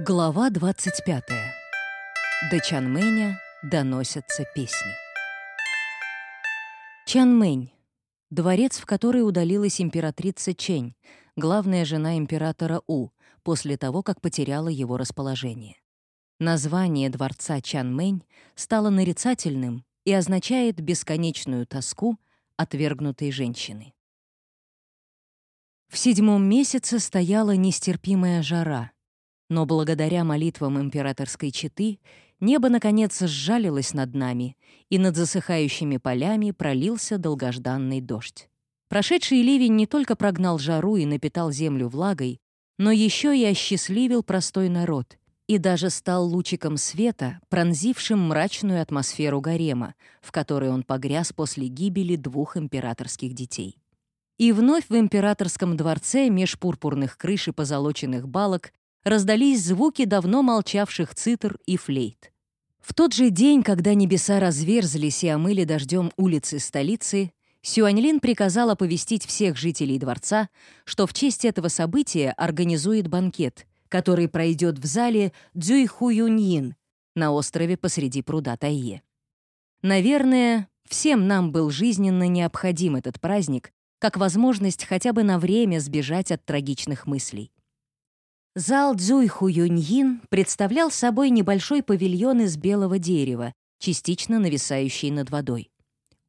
Глава 25. До Чанмэня доносятся песни. Чанмэнь — дворец, в который удалилась императрица Чэнь, главная жена императора У, после того, как потеряла его расположение. Название дворца Чанмэнь стало нарицательным и означает бесконечную тоску отвергнутой женщины. В седьмом месяце стояла нестерпимая жара — но благодаря молитвам императорской четы небо, наконец, сжалилось над нами, и над засыхающими полями пролился долгожданный дождь. Прошедший ливень не только прогнал жару и напитал землю влагой, но еще и осчастливил простой народ и даже стал лучиком света, пронзившим мрачную атмосферу гарема, в которой он погряз после гибели двух императорских детей. И вновь в императорском дворце меж пурпурных крыш и позолоченных балок раздались звуки давно молчавших цитр и флейт. В тот же день, когда небеса разверзлись и омыли дождем улицы столицы, Сюаньлин приказал оповестить всех жителей дворца, что в честь этого события организует банкет, который пройдет в зале Цзюйхуюньин на острове посреди пруда Тайе. Наверное, всем нам был жизненно необходим этот праздник, как возможность хотя бы на время сбежать от трагичных мыслей. Зал Цзуйху Юньин представлял собой небольшой павильон из белого дерева, частично нависающий над водой.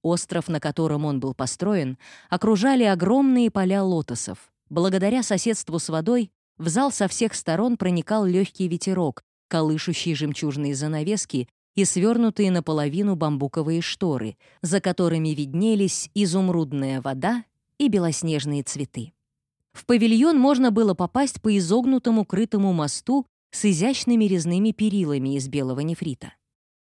Остров, на котором он был построен, окружали огромные поля лотосов. Благодаря соседству с водой в зал со всех сторон проникал легкий ветерок, колышущий жемчужные занавески и свернутые наполовину бамбуковые шторы, за которыми виднелись изумрудная вода и белоснежные цветы. В павильон можно было попасть по изогнутому крытому мосту с изящными резными перилами из белого нефрита.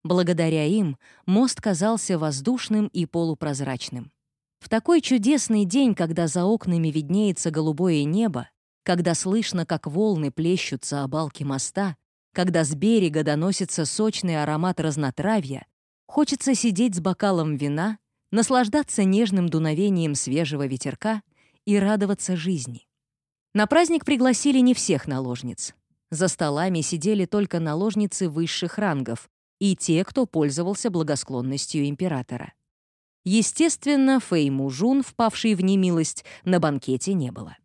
Благодаря им мост казался воздушным и полупрозрачным. В такой чудесный день, когда за окнами виднеется голубое небо, когда слышно, как волны плещутся о балке моста, когда с берега доносится сочный аромат разнотравья, хочется сидеть с бокалом вина, наслаждаться нежным дуновением свежего ветерка и радоваться жизни. На праздник пригласили не всех наложниц. За столами сидели только наложницы высших рангов и те, кто пользовался благосклонностью императора. Естественно, Фэй Мужун, впавший в немилость, на банкете не было.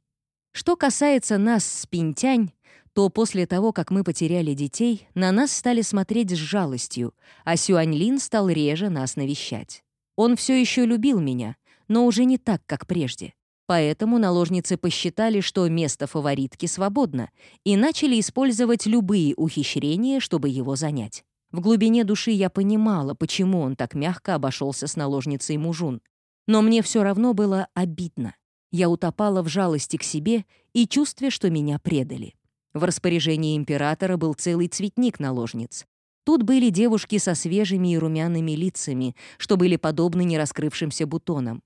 Что касается нас с Пинтянь, то после того, как мы потеряли детей, на нас стали смотреть с жалостью, а Сюаньлин стал реже нас навещать. Он все еще любил меня, но уже не так, как прежде. Поэтому наложницы посчитали, что место фаворитки свободно, и начали использовать любые ухищрения, чтобы его занять. В глубине души я понимала, почему он так мягко обошелся с наложницей Мужун. Но мне все равно было обидно. Я утопала в жалости к себе и чувстве, что меня предали. В распоряжении императора был целый цветник наложниц. Тут были девушки со свежими и румяными лицами, что были подобны нераскрывшимся бутонам.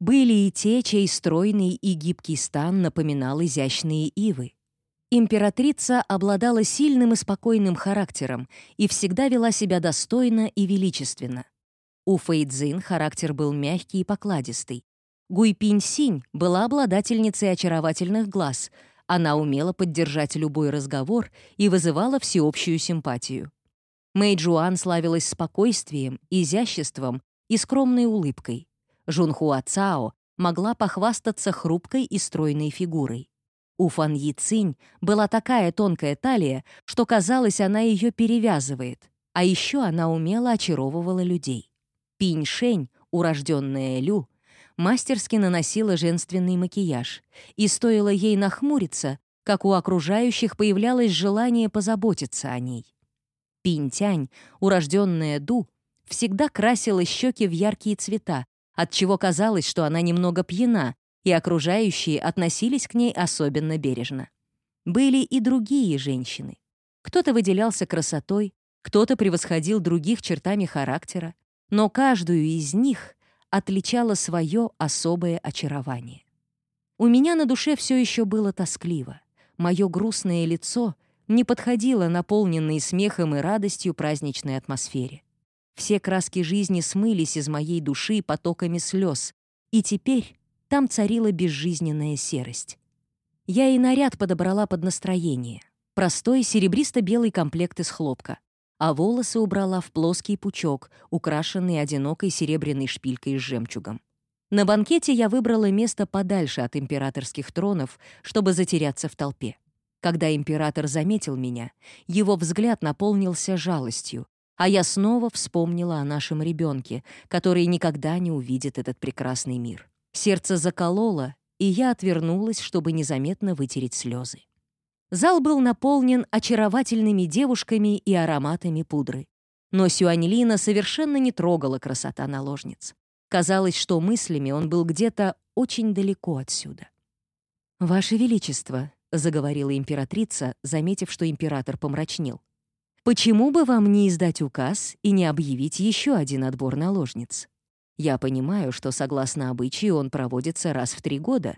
Были и те, чей стройный и гибкий стан напоминал изящные ивы. Императрица обладала сильным и спокойным характером и всегда вела себя достойно и величественно. У Фэйдзин характер был мягкий и покладистый. Гуйпинь Синь была обладательницей очаровательных глаз. Она умела поддержать любой разговор и вызывала всеобщую симпатию. Мэй Джуан славилась спокойствием, изяществом и скромной улыбкой. Жунхуа Цао могла похвастаться хрупкой и стройной фигурой. У Фан Yi Цинь была такая тонкая талия, что казалось, она ее перевязывает, а еще она умело очаровывала людей. Пинь Шень, урожденная Лю, мастерски наносила женственный макияж, и стоило ей нахмуриться, как у окружающих появлялось желание позаботиться о ней. Пинь Тянь, урожденная Ду, всегда красила щеки в яркие цвета, отчего казалось, что она немного пьяна, и окружающие относились к ней особенно бережно. Были и другие женщины. Кто-то выделялся красотой, кто-то превосходил других чертами характера, но каждую из них отличало свое особое очарование. У меня на душе все еще было тоскливо. Мое грустное лицо не подходило наполненной смехом и радостью праздничной атмосфере. Все краски жизни смылись из моей души потоками слез, и теперь там царила безжизненная серость. Я и наряд подобрала под настроение. простой серебристо-белый комплект из хлопка, а волосы убрала в плоский пучок, украшенный одинокой серебряной шпилькой с жемчугом. На банкете я выбрала место подальше от императорских тронов, чтобы затеряться в толпе. Когда император заметил меня, его взгляд наполнился жалостью, а я снова вспомнила о нашем ребенке, который никогда не увидит этот прекрасный мир. Сердце закололо, и я отвернулась, чтобы незаметно вытереть слезы. Зал был наполнен очаровательными девушками и ароматами пудры. Но Сюаньлина совершенно не трогала красота наложниц. Казалось, что мыслями он был где-то очень далеко отсюда. «Ваше Величество», — заговорила императрица, заметив, что император помрачнел, «почему бы вам не издать указ и не объявить еще один отбор наложниц? Я понимаю, что, согласно обычаю, он проводится раз в три года,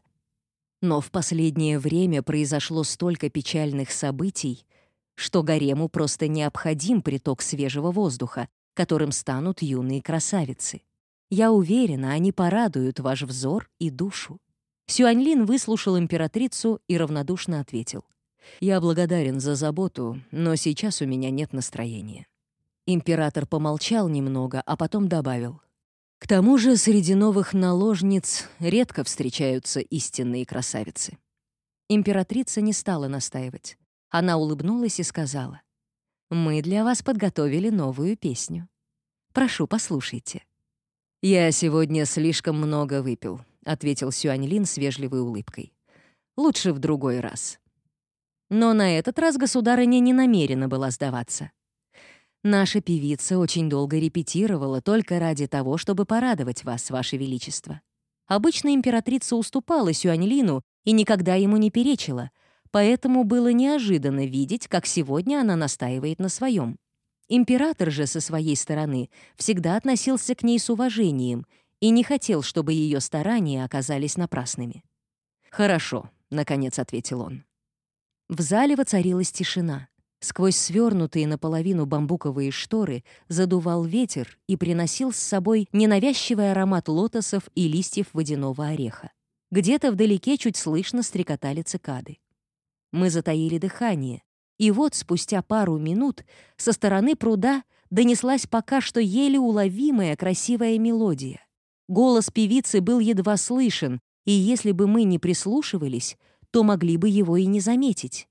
но в последнее время произошло столько печальных событий, что гарему просто необходим приток свежего воздуха, которым станут юные красавицы. Я уверена, они порадуют ваш взор и душу». Сюаньлин выслушал императрицу и равнодушно ответил. «Я благодарен за заботу, но сейчас у меня нет настроения». Император помолчал немного, а потом добавил. К тому же среди новых наложниц редко встречаются истинные красавицы. Императрица не стала настаивать. Она улыбнулась и сказала, «Мы для вас подготовили новую песню. Прошу, послушайте». «Я сегодня слишком много выпил», — ответил Сюаньлин с вежливой улыбкой. «Лучше в другой раз». Но на этот раз государыня не намерена была сдаваться. Наша певица очень долго репетировала только ради того, чтобы порадовать вас, ваше величество. Обычно императрица уступала Сюаньлину и никогда ему не перечила, поэтому было неожиданно видеть, как сегодня она настаивает на своем. Император же со своей стороны всегда относился к ней с уважением и не хотел, чтобы ее старания оказались напрасными. «Хорошо», — наконец ответил он. В зале воцарилась тишина. Сквозь свернутые наполовину бамбуковые шторы задувал ветер и приносил с собой ненавязчивый аромат лотосов и листьев водяного ореха. Где-то вдалеке чуть слышно стрекотали цикады. Мы затаили дыхание, и вот спустя пару минут со стороны пруда донеслась пока что еле уловимая красивая мелодия. Голос певицы был едва слышен, и если бы мы не прислушивались, то могли бы его и не заметить.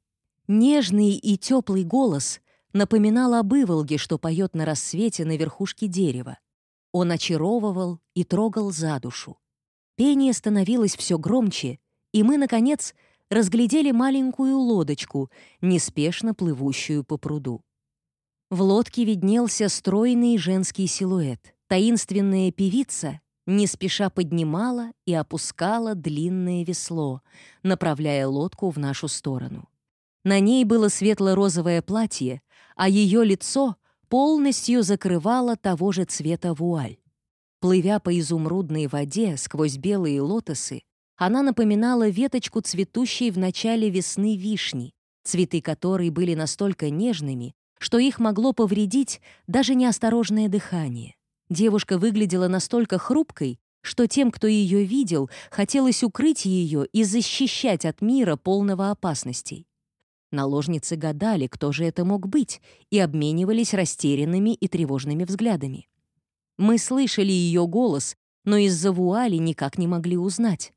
Нежный и теплый голос напоминал об иволге, что поет на рассвете на верхушке дерева. Он очаровывал и трогал за душу. Пение становилось все громче, и мы, наконец, разглядели маленькую лодочку, неспешно плывущую по пруду. В лодке виднелся стройный женский силуэт. Таинственная певица не спеша поднимала и опускала длинное весло, направляя лодку в нашу сторону. На ней было светло-розовое платье, а ее лицо полностью закрывало того же цвета вуаль. Плывя по изумрудной воде сквозь белые лотосы, она напоминала веточку цветущей в начале весны вишни, цветы которой были настолько нежными, что их могло повредить даже неосторожное дыхание. Девушка выглядела настолько хрупкой, что тем, кто ее видел, хотелось укрыть ее и защищать от мира полного опасностей. Наложницы гадали, кто же это мог быть, и обменивались растерянными и тревожными взглядами. Мы слышали ее голос, но из-за вуали никак не могли узнать.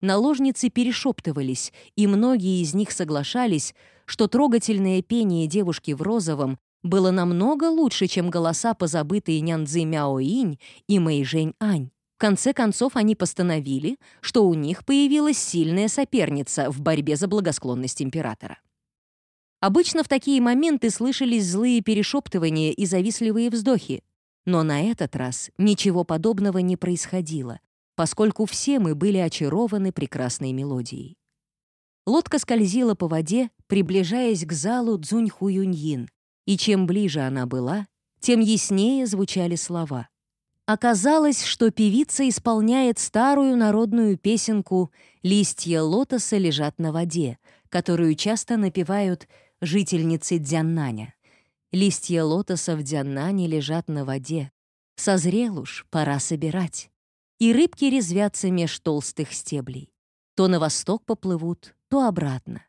Наложницы перешептывались, и многие из них соглашались, что трогательное пение девушки в розовом было намного лучше, чем голоса позабытые Нянцзы Мяоинь и Мэйжэнь Ань. В конце концов, они постановили, что у них появилась сильная соперница в борьбе за благосклонность императора. Обычно в такие моменты слышались злые перешептывания и завистливые вздохи. Но на этот раз ничего подобного не происходило, поскольку все мы были очарованы прекрасной мелодией. Лодка скользила по воде, приближаясь к залу Цзуньхуюньин, и чем ближе она была, тем яснее звучали слова. Оказалось, что певица исполняет старую народную песенку «Листья лотоса лежат на воде», которую часто напевают жительницы Дзяннаня. Листья лотоса в Дзяннане лежат на воде. Созрел уж, пора собирать. И рыбки резвятся меж толстых стеблей. То на восток поплывут, то обратно.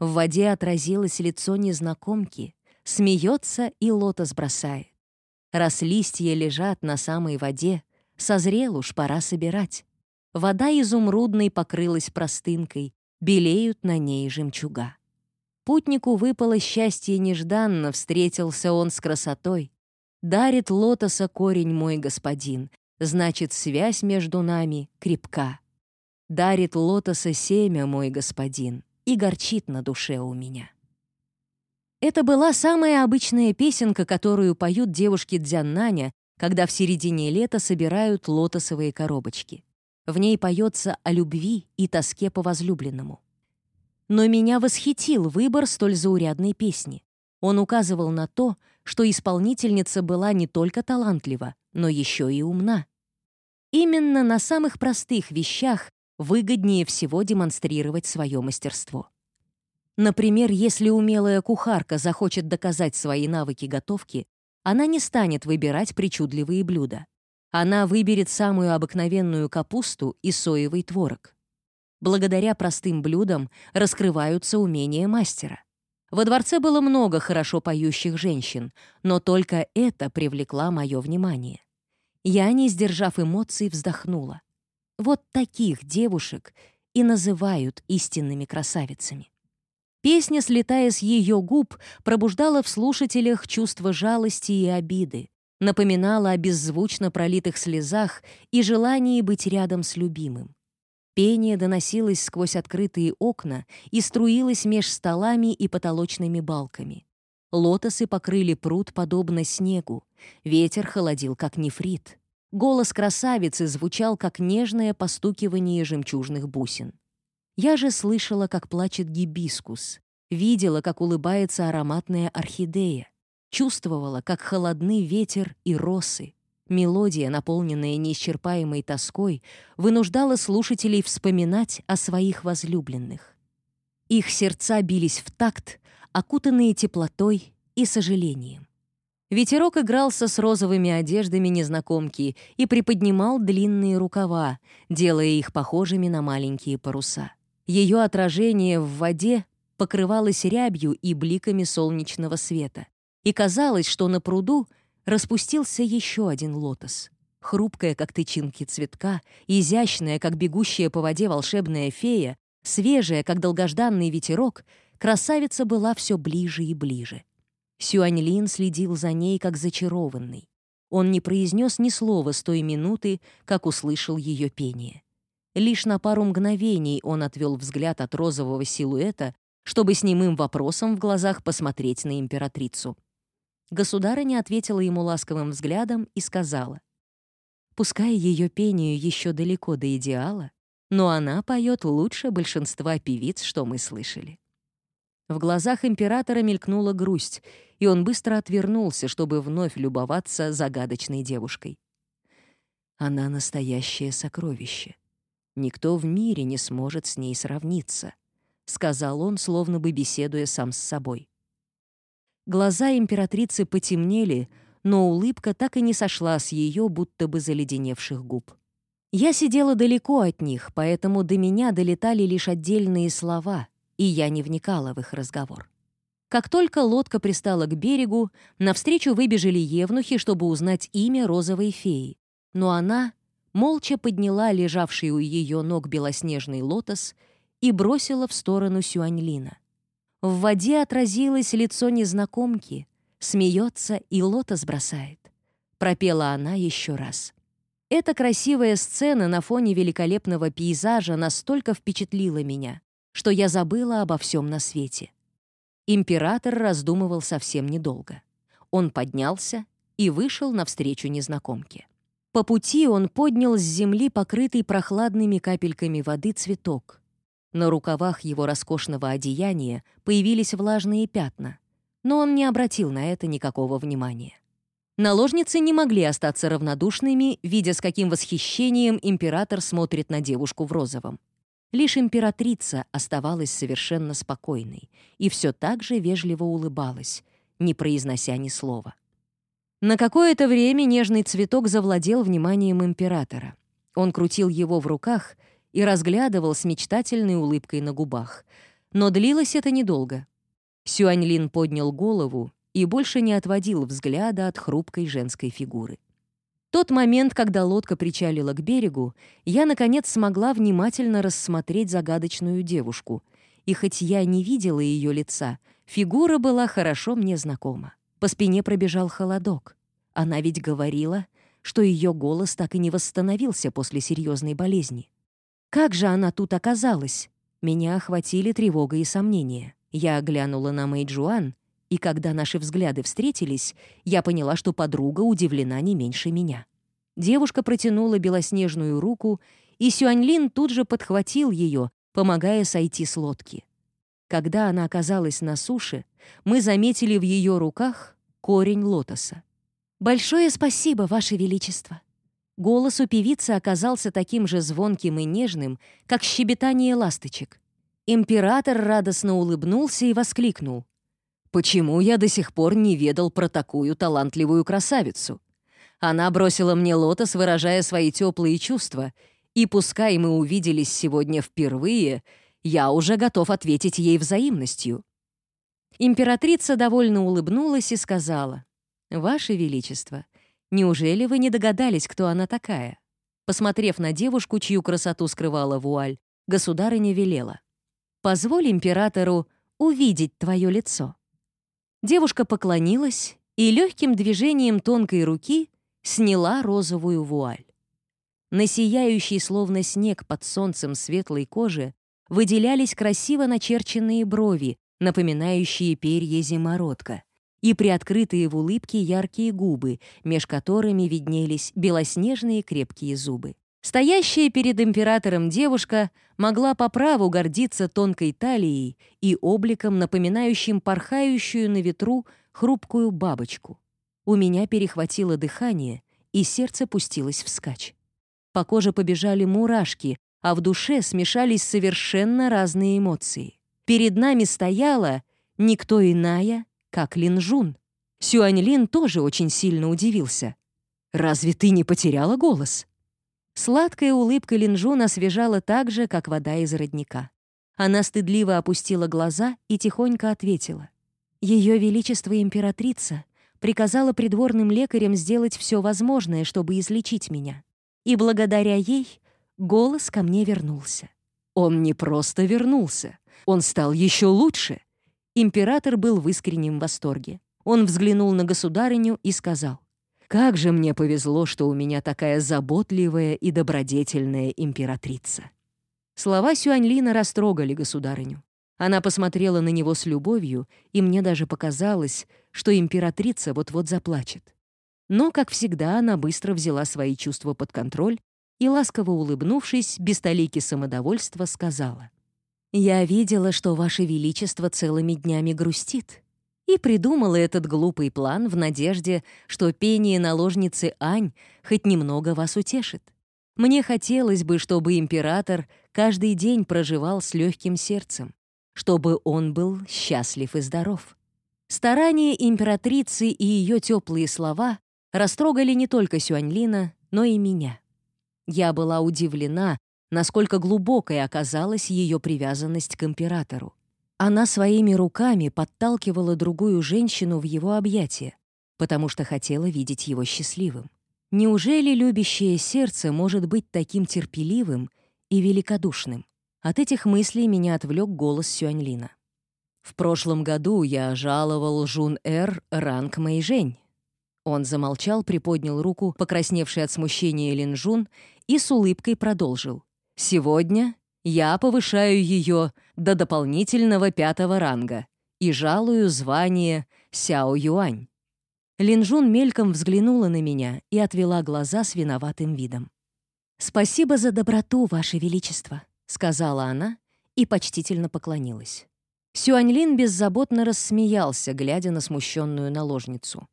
В воде отразилось лицо незнакомки, смеется и лотос бросает. Раз листья лежат на самой воде, созрел уж пора собирать. Вода изумрудной покрылась простынкой, белеют на ней жемчуга. Путнику выпало счастье нежданно, встретился он с красотой. Дарит лотоса корень мой господин, значит, связь между нами крепка. Дарит лотоса семя мой господин, и горчит на душе у меня. Это была самая обычная песенка, которую поют девушки Дзяннаня, когда в середине лета собирают лотосовые коробочки. В ней поется о любви и тоске по возлюбленному. Но меня восхитил выбор столь заурядной песни. Он указывал на то, что исполнительница была не только талантлива, но еще и умна. Именно на самых простых вещах выгоднее всего демонстрировать свое мастерство. Например, если умелая кухарка захочет доказать свои навыки готовки, она не станет выбирать причудливые блюда. Она выберет самую обыкновенную капусту и соевый творог. Благодаря простым блюдам раскрываются умения мастера. Во дворце было много хорошо поющих женщин, но только это привлекла мое внимание. Я, не сдержав эмоций, вздохнула. Вот таких девушек и называют истинными красавицами. Песня, слетая с ее губ, пробуждала в слушателях чувство жалости и обиды, напоминала о беззвучно пролитых слезах и желании быть рядом с любимым. Пение доносилось сквозь открытые окна и струилось меж столами и потолочными балками. Лотосы покрыли пруд подобно снегу. Ветер холодил, как нефрит. Голос красавицы звучал, как нежное постукивание жемчужных бусин. Я же слышала, как плачет гибискус, видела, как улыбается ароматная орхидея, чувствовала, как холодны ветер и росы, Мелодия, наполненная неисчерпаемой тоской, вынуждала слушателей вспоминать о своих возлюбленных. Их сердца бились в такт, окутанные теплотой и сожалением. Ветерок игрался с розовыми одеждами незнакомки и приподнимал длинные рукава, делая их похожими на маленькие паруса. Ее отражение в воде покрывалось рябью и бликами солнечного света. И казалось, что на пруду распустился еще один лотос. Хрупкая, как тычинки цветка, изящная, как бегущая по воде волшебная фея, свежая, как долгожданный ветерок, красавица была все ближе и ближе. Сюаньлин следил за ней, как зачарованный. Он не произнес ни слова с той минуты, как услышал ее пение. Лишь на пару мгновений он отвел взгляд от розового силуэта, чтобы с немым вопросом в глазах посмотреть на императрицу. Государыня ответила ему ласковым взглядом и сказала, «Пускай ее пению еще далеко до идеала, но она поет лучше большинства певиц, что мы слышали». В глазах императора мелькнула грусть, и он быстро отвернулся, чтобы вновь любоваться загадочной девушкой. Она настоящее сокровище. Никто в мире не сможет с ней сравниться, сказал он, словно бы беседуя сам с собой. Глаза императрицы потемнели, но улыбка так и не сошла с ее будто бы заледеневших губ. Я сидела далеко от них, поэтому до меня долетали лишь отдельные слова, и я не вникала в их разговор. Как только лодка пристала к берегу, навстречу выбежали евнухи, чтобы узнать имя розовой феи. Но она молча подняла лежавший у ее ног белоснежный лотос и бросила в сторону Сюаньлина. В воде отразилось лицо незнакомки, смеется и лотос бросает. Пропела она еще раз. Эта красивая сцена на фоне великолепного пейзажа настолько впечатлила меня, что я забыла обо всем на свете. Император раздумывал совсем недолго. Он поднялся и вышел навстречу незнакомке. По пути он поднял с земли покрытый прохладными капельками воды цветок, на рукавах его роскошного одеяния появились влажные пятна, но он не обратил на это никакого внимания. Наложницы не могли остаться равнодушными, видя, с каким восхищением император смотрит на девушку в розовом. Лишь императрица оставалась совершенно спокойной и все так же вежливо улыбалась, не произнося ни слова. На какое-то время нежный цветок завладел вниманием императора. Он крутил его в руках — и разглядывал с мечтательной улыбкой на губах. Но длилось это недолго. Сюаньлин поднял голову и больше не отводил взгляда от хрупкой женской фигуры. Тот момент, когда лодка причалила к берегу, я, наконец, смогла внимательно рассмотреть загадочную девушку, и хоть я не видела ее лица, фигура была хорошо мне знакома. По спине пробежал холодок. Она ведь говорила, что ее голос так и не восстановился после серьезной болезни. Как же она тут оказалась? Меня охватили тревога и сомнения. Я оглянула на Мэйджуан, и когда наши взгляды встретились, я поняла, что подруга удивлена не меньше меня. Девушка протянула белоснежную руку, и Сюаньлин тут же подхватил ее, помогая сойти с лодки. Когда она оказалась на суше, мы заметили в ее руках корень лотоса. «Большое спасибо, Ваше Величество!» Голос у певицы оказался таким же звонким и нежным, как щебетание ласточек. Император радостно улыбнулся и воскликнул. «Почему я до сих пор не ведал про такую талантливую красавицу? Она бросила мне лотос, выражая свои теплые чувства, и пускай мы увиделись сегодня впервые, я уже готов ответить ей взаимностью». Императрица довольно улыбнулась и сказала, «Ваше Величество, Неужели вы не догадались, кто она такая? Посмотрев на девушку, чью красоту скрывала вуаль, государыня велела. «Позволь императору увидеть твое лицо». Девушка поклонилась и легким движением тонкой руки сняла розовую вуаль. На сияющей, словно снег под солнцем светлой кожи, выделялись красиво начерченные брови, напоминающие перья зимородка и приоткрытые в улыбке яркие губы, меж которыми виднелись белоснежные крепкие зубы. Стоящая перед императором девушка могла по праву гордиться тонкой талией и обликом, напоминающим порхающую на ветру хрупкую бабочку. У меня перехватило дыхание, и сердце пустилось вскачь. По коже побежали мурашки, а в душе смешались совершенно разные эмоции. Перед нами стояла никто иная, как Линжун. Сюаньлин тоже очень сильно удивился. «Разве ты не потеряла голос?» Сладкая улыбка Линжун освежала так же, как вода из родника. Она стыдливо опустила глаза и тихонько ответила. «Ее Величество Императрица приказала придворным лекарям сделать все возможное, чтобы излечить меня. И благодаря ей голос ко мне вернулся. Он не просто вернулся, он стал еще лучше. Император был в искреннем восторге. Он взглянул на государыню и сказал, «Как же мне повезло, что у меня такая заботливая и добродетельная императрица». Слова Сюаньлина растрогали государыню. Она посмотрела на него с любовью, и мне даже показалось, что императрица вот-вот заплачет. Но, как всегда, она быстро взяла свои чувства под контроль и, ласково улыбнувшись, без толики самодовольства, сказала — я видела, что Ваше Величество целыми днями грустит, и придумала этот глупый план в надежде, что пение наложницы Ань хоть немного вас утешит. Мне хотелось бы, чтобы император каждый день проживал с легким сердцем, чтобы он был счастлив и здоров. Старания императрицы и ее теплые слова растрогали не только Сюаньлина, но и меня. Я была удивлена, насколько глубокой оказалась ее привязанность к императору. Она своими руками подталкивала другую женщину в его объятия, потому что хотела видеть его счастливым. Неужели любящее сердце может быть таким терпеливым и великодушным? От этих мыслей меня отвлек голос Сюаньлина. В прошлом году я жаловал Жун-Эр ранг Мэйжэнь. Он замолчал, приподнял руку, покрасневший от смущения Линжун, и с улыбкой продолжил. Сегодня я повышаю ее до дополнительного пятого ранга и жалую звание Сяо Юань. Линжун мельком взглянула на меня и отвела глаза с виноватым видом. «Спасибо за доброту, Ваше Величество», — сказала она и почтительно поклонилась. Сюаньлин беззаботно рассмеялся, глядя на смущенную наложницу.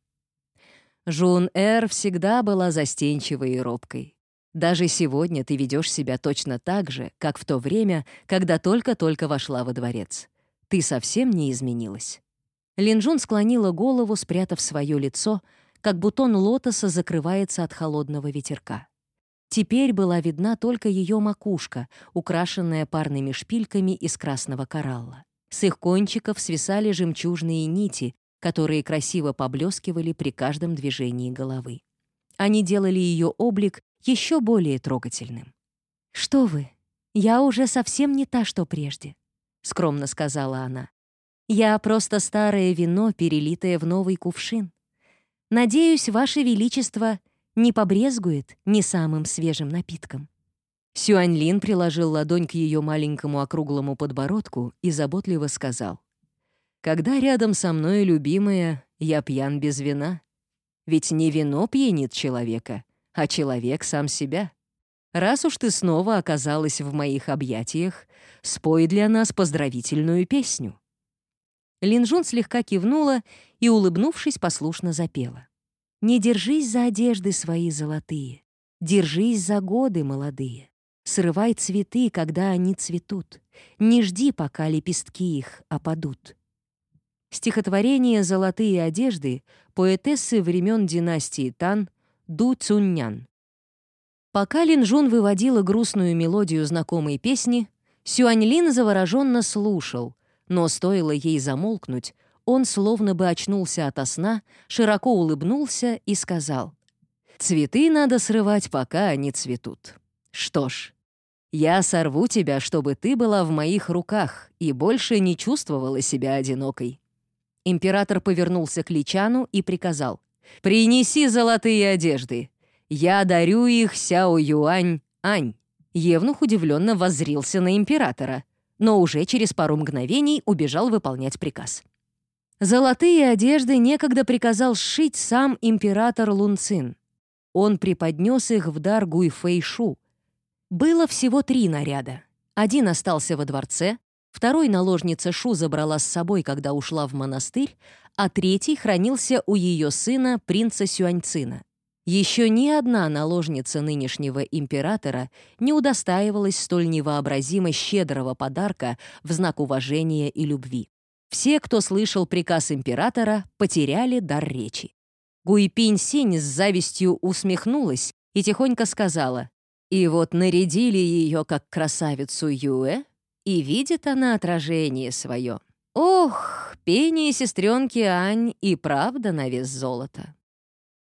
Жун-Эр всегда была застенчивой и робкой. Даже сегодня ты ведешь себя точно так же, как в то время, когда только-только вошла во дворец. Ты совсем не изменилась». Линжун склонила голову, спрятав свое лицо, как бутон лотоса закрывается от холодного ветерка. Теперь была видна только ее макушка, украшенная парными шпильками из красного коралла. С их кончиков свисали жемчужные нити, которые красиво поблескивали при каждом движении головы. Они делали ее облик еще более трогательным. «Что вы, я уже совсем не та, что прежде», — скромно сказала она. «Я просто старое вино, перелитое в новый кувшин. Надеюсь, Ваше Величество не побрезгует не самым свежим напитком». Сюаньлин приложил ладонь к ее маленькому округлому подбородку и заботливо сказал. «Когда рядом со мной любимая, я пьян без вина. Ведь не вино пьянит человека, а человек сам себя. Раз уж ты снова оказалась в моих объятиях, спой для нас поздравительную песню». Линжун слегка кивнула и, улыбнувшись, послушно запела. «Не держись за одежды свои золотые, держись за годы молодые. Срывай цветы, когда они цветут. Не жди, пока лепестки их опадут. Стихотворение «Золотые одежды» поэтессы времен династии Тан Ду Цуннян. Пока Линжун выводила грустную мелодию знакомой песни, Сюаньлин завороженно слушал, но стоило ей замолкнуть, он словно бы очнулся ото сна, широко улыбнулся и сказал, «Цветы надо срывать, пока они цветут. Что ж, я сорву тебя, чтобы ты была в моих руках и больше не чувствовала себя одинокой». Император повернулся к Личану и приказал. «Принеси золотые одежды. Я дарю их Сяо Юань Ань». Евнух удивленно воззрился на императора, но уже через пару мгновений убежал выполнять приказ. Золотые одежды некогда приказал сшить сам император Лунцин. Он преподнес их в дар Гуйфэйшу, было всего три наряда. Один остался во дворце, второй наложница Шу забрала с собой, когда ушла в монастырь, а третий хранился у ее сына, принца Сюаньцина. Еще ни одна наложница нынешнего императора не удостаивалась столь невообразимо щедрого подарка в знак уважения и любви. Все, кто слышал приказ императора, потеряли дар речи. Гуйпинь Синь с завистью усмехнулась и тихонько сказала, и вот нарядили ее как красавицу Юэ, и видит она отражение свое. Ох, пение сестренки Ань и правда на вес золота.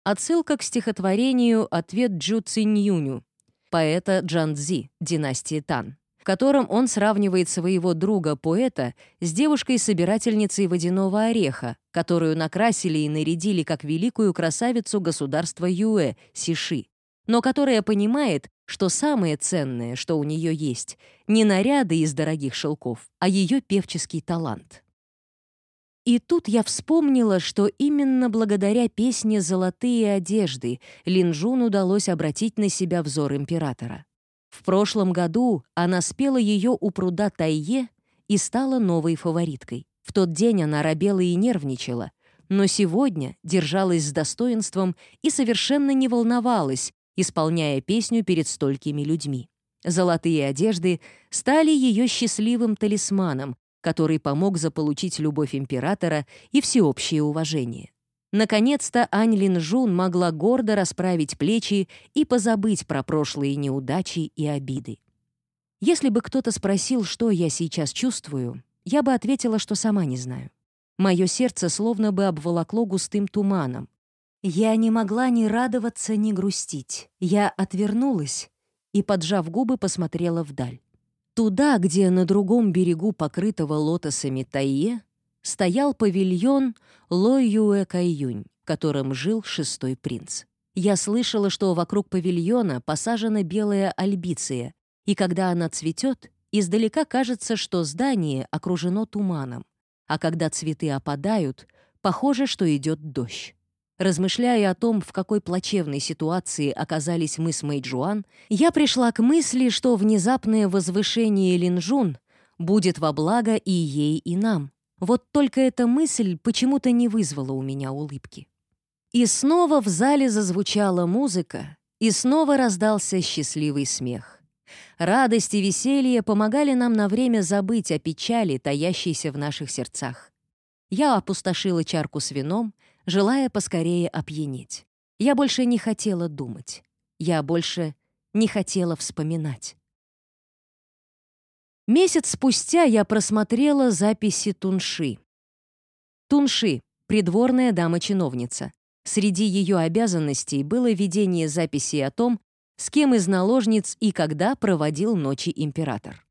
Отсылка к стихотворению «Ответ Джу Циньюню» поэта Джанцзи, династии Тан, в котором он сравнивает своего друга-поэта с девушкой-собирательницей водяного ореха, которую накрасили и нарядили как великую красавицу государства Юэ, Сиши но которая понимает, что самое ценное, что у нее есть, не наряды из дорогих шелков, а ее певческий талант. И тут я вспомнила, что именно благодаря песне «Золотые одежды» Линжун удалось обратить на себя взор императора. В прошлом году она спела ее у пруда Тайе и стала новой фавориткой. В тот день она робела и нервничала, но сегодня держалась с достоинством и совершенно не волновалась, исполняя песню перед столькими людьми. Золотые одежды стали ее счастливым талисманом, который помог заполучить любовь императора и всеобщее уважение. Наконец-то Ань Линжун могла гордо расправить плечи и позабыть про прошлые неудачи и обиды. Если бы кто-то спросил, что я сейчас чувствую, я бы ответила, что сама не знаю. Мое сердце словно бы обволокло густым туманом, я не могла ни радоваться, ни грустить. Я отвернулась и, поджав губы, посмотрела вдаль. Туда, где на другом берегу покрытого лотосами Тайе стоял павильон Ло-Юэ Кайюнь, в котором жил шестой принц. Я слышала, что вокруг павильона посажена белая альбиция, и когда она цветет, издалека кажется, что здание окружено туманом, а когда цветы опадают, похоже, что идет дождь. Размышляя о том, в какой плачевной ситуации оказались мы с Мэйджуан, я пришла к мысли, что внезапное возвышение Линжун будет во благо и ей, и нам. Вот только эта мысль почему-то не вызвала у меня улыбки. И снова в зале зазвучала музыка, и снова раздался счастливый смех. Радость и веселье помогали нам на время забыть о печали, таящейся в наших сердцах. Я опустошила чарку с вином, желая поскорее опьянеть. Я больше не хотела думать. Я больше не хотела вспоминать. Месяц спустя я просмотрела записи Тунши. Тунши — придворная дама-чиновница. Среди ее обязанностей было ведение записей о том, с кем из наложниц и когда проводил ночи император.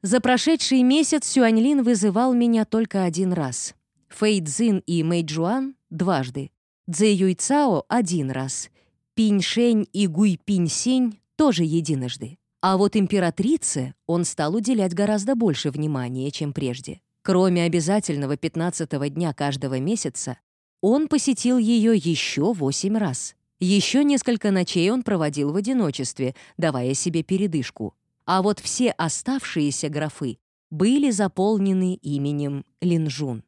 За прошедший месяц Сюаньлин вызывал меня только один раз. Фэй Цзин и Мэй Джуан — дважды. Цзэ Юйцао — один раз. Пинь Шень и Гуй Пинь Синь — тоже единожды. А вот императрице он стал уделять гораздо больше внимания, чем прежде. Кроме обязательного 15 дня каждого месяца, он посетил ее еще восемь раз. Еще несколько ночей он проводил в одиночестве, давая себе передышку. А вот все оставшиеся графы были заполнены именем Линжун.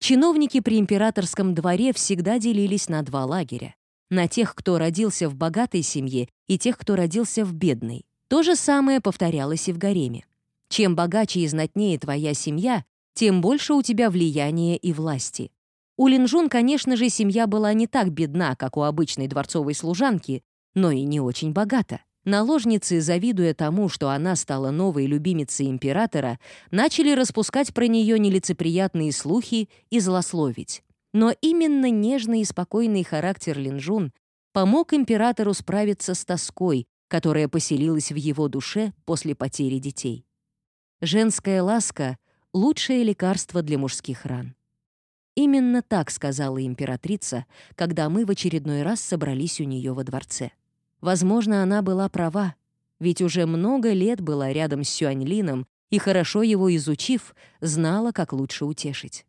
Чиновники при императорском дворе всегда делились на два лагеря на тех, кто родился в богатой семье, и тех, кто родился в бедной. То же самое повторялось и в гареме. Чем богаче и знатнее твоя семья, тем больше у тебя влияния и власти. У Линжун, конечно же, семья была не так бедна, как у обычной дворцовой служанки, но и не очень богата. Наложницы, завидуя тому, что она стала новой любимицей императора, начали распускать про нее нелицеприятные слухи и злословить. Но именно нежный и спокойный характер Линжун помог императору справиться с тоской, которая поселилась в его душе после потери детей. Женская ласка — лучшее лекарство для мужских ран. Именно так сказала императрица, когда мы в очередной раз собрались у нее во дворце. Возможно, она была права, ведь уже много лет была рядом с Сюаньлином и, хорошо его изучив, знала, как лучше утешить.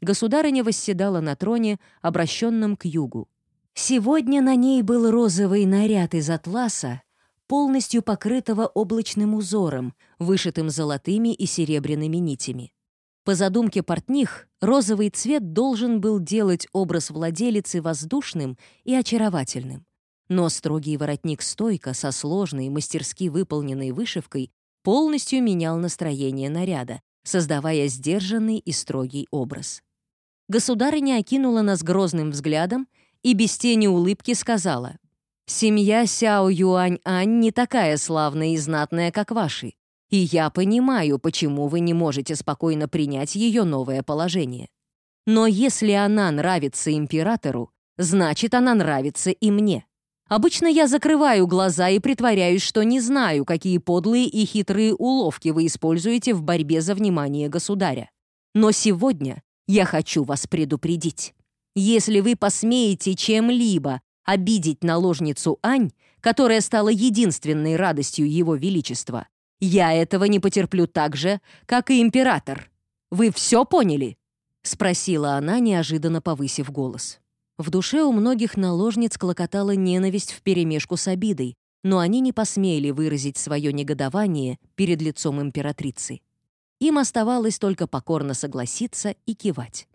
Государыня восседала на троне, обращенном к югу. Сегодня на ней был розовый наряд из атласа, полностью покрытого облачным узором, вышитым золотыми и серебряными нитями. По задумке портних, розовый цвет должен был делать образ владелицы воздушным и очаровательным. Но строгий воротник стойка со сложной, мастерски выполненной вышивкой полностью менял настроение наряда, создавая сдержанный и строгий образ. Государыня окинула нас грозным взглядом и без тени улыбки сказала, «Семья Сяо Юань-Ань не такая славная и знатная, как ваши, и я понимаю, почему вы не можете спокойно принять ее новое положение. Но если она нравится императору, значит, она нравится и мне. Обычно я закрываю глаза и притворяюсь, что не знаю, какие подлые и хитрые уловки вы используете в борьбе за внимание государя. Но сегодня я хочу вас предупредить. Если вы посмеете чем-либо обидеть наложницу Ань, которая стала единственной радостью его величества, я этого не потерплю так же, как и император. Вы все поняли?» — спросила она, неожиданно повысив голос. В душе у многих наложниц клокотала ненависть вперемешку с обидой, но они не посмели выразить свое негодование перед лицом императрицы. Им оставалось только покорно согласиться и кивать.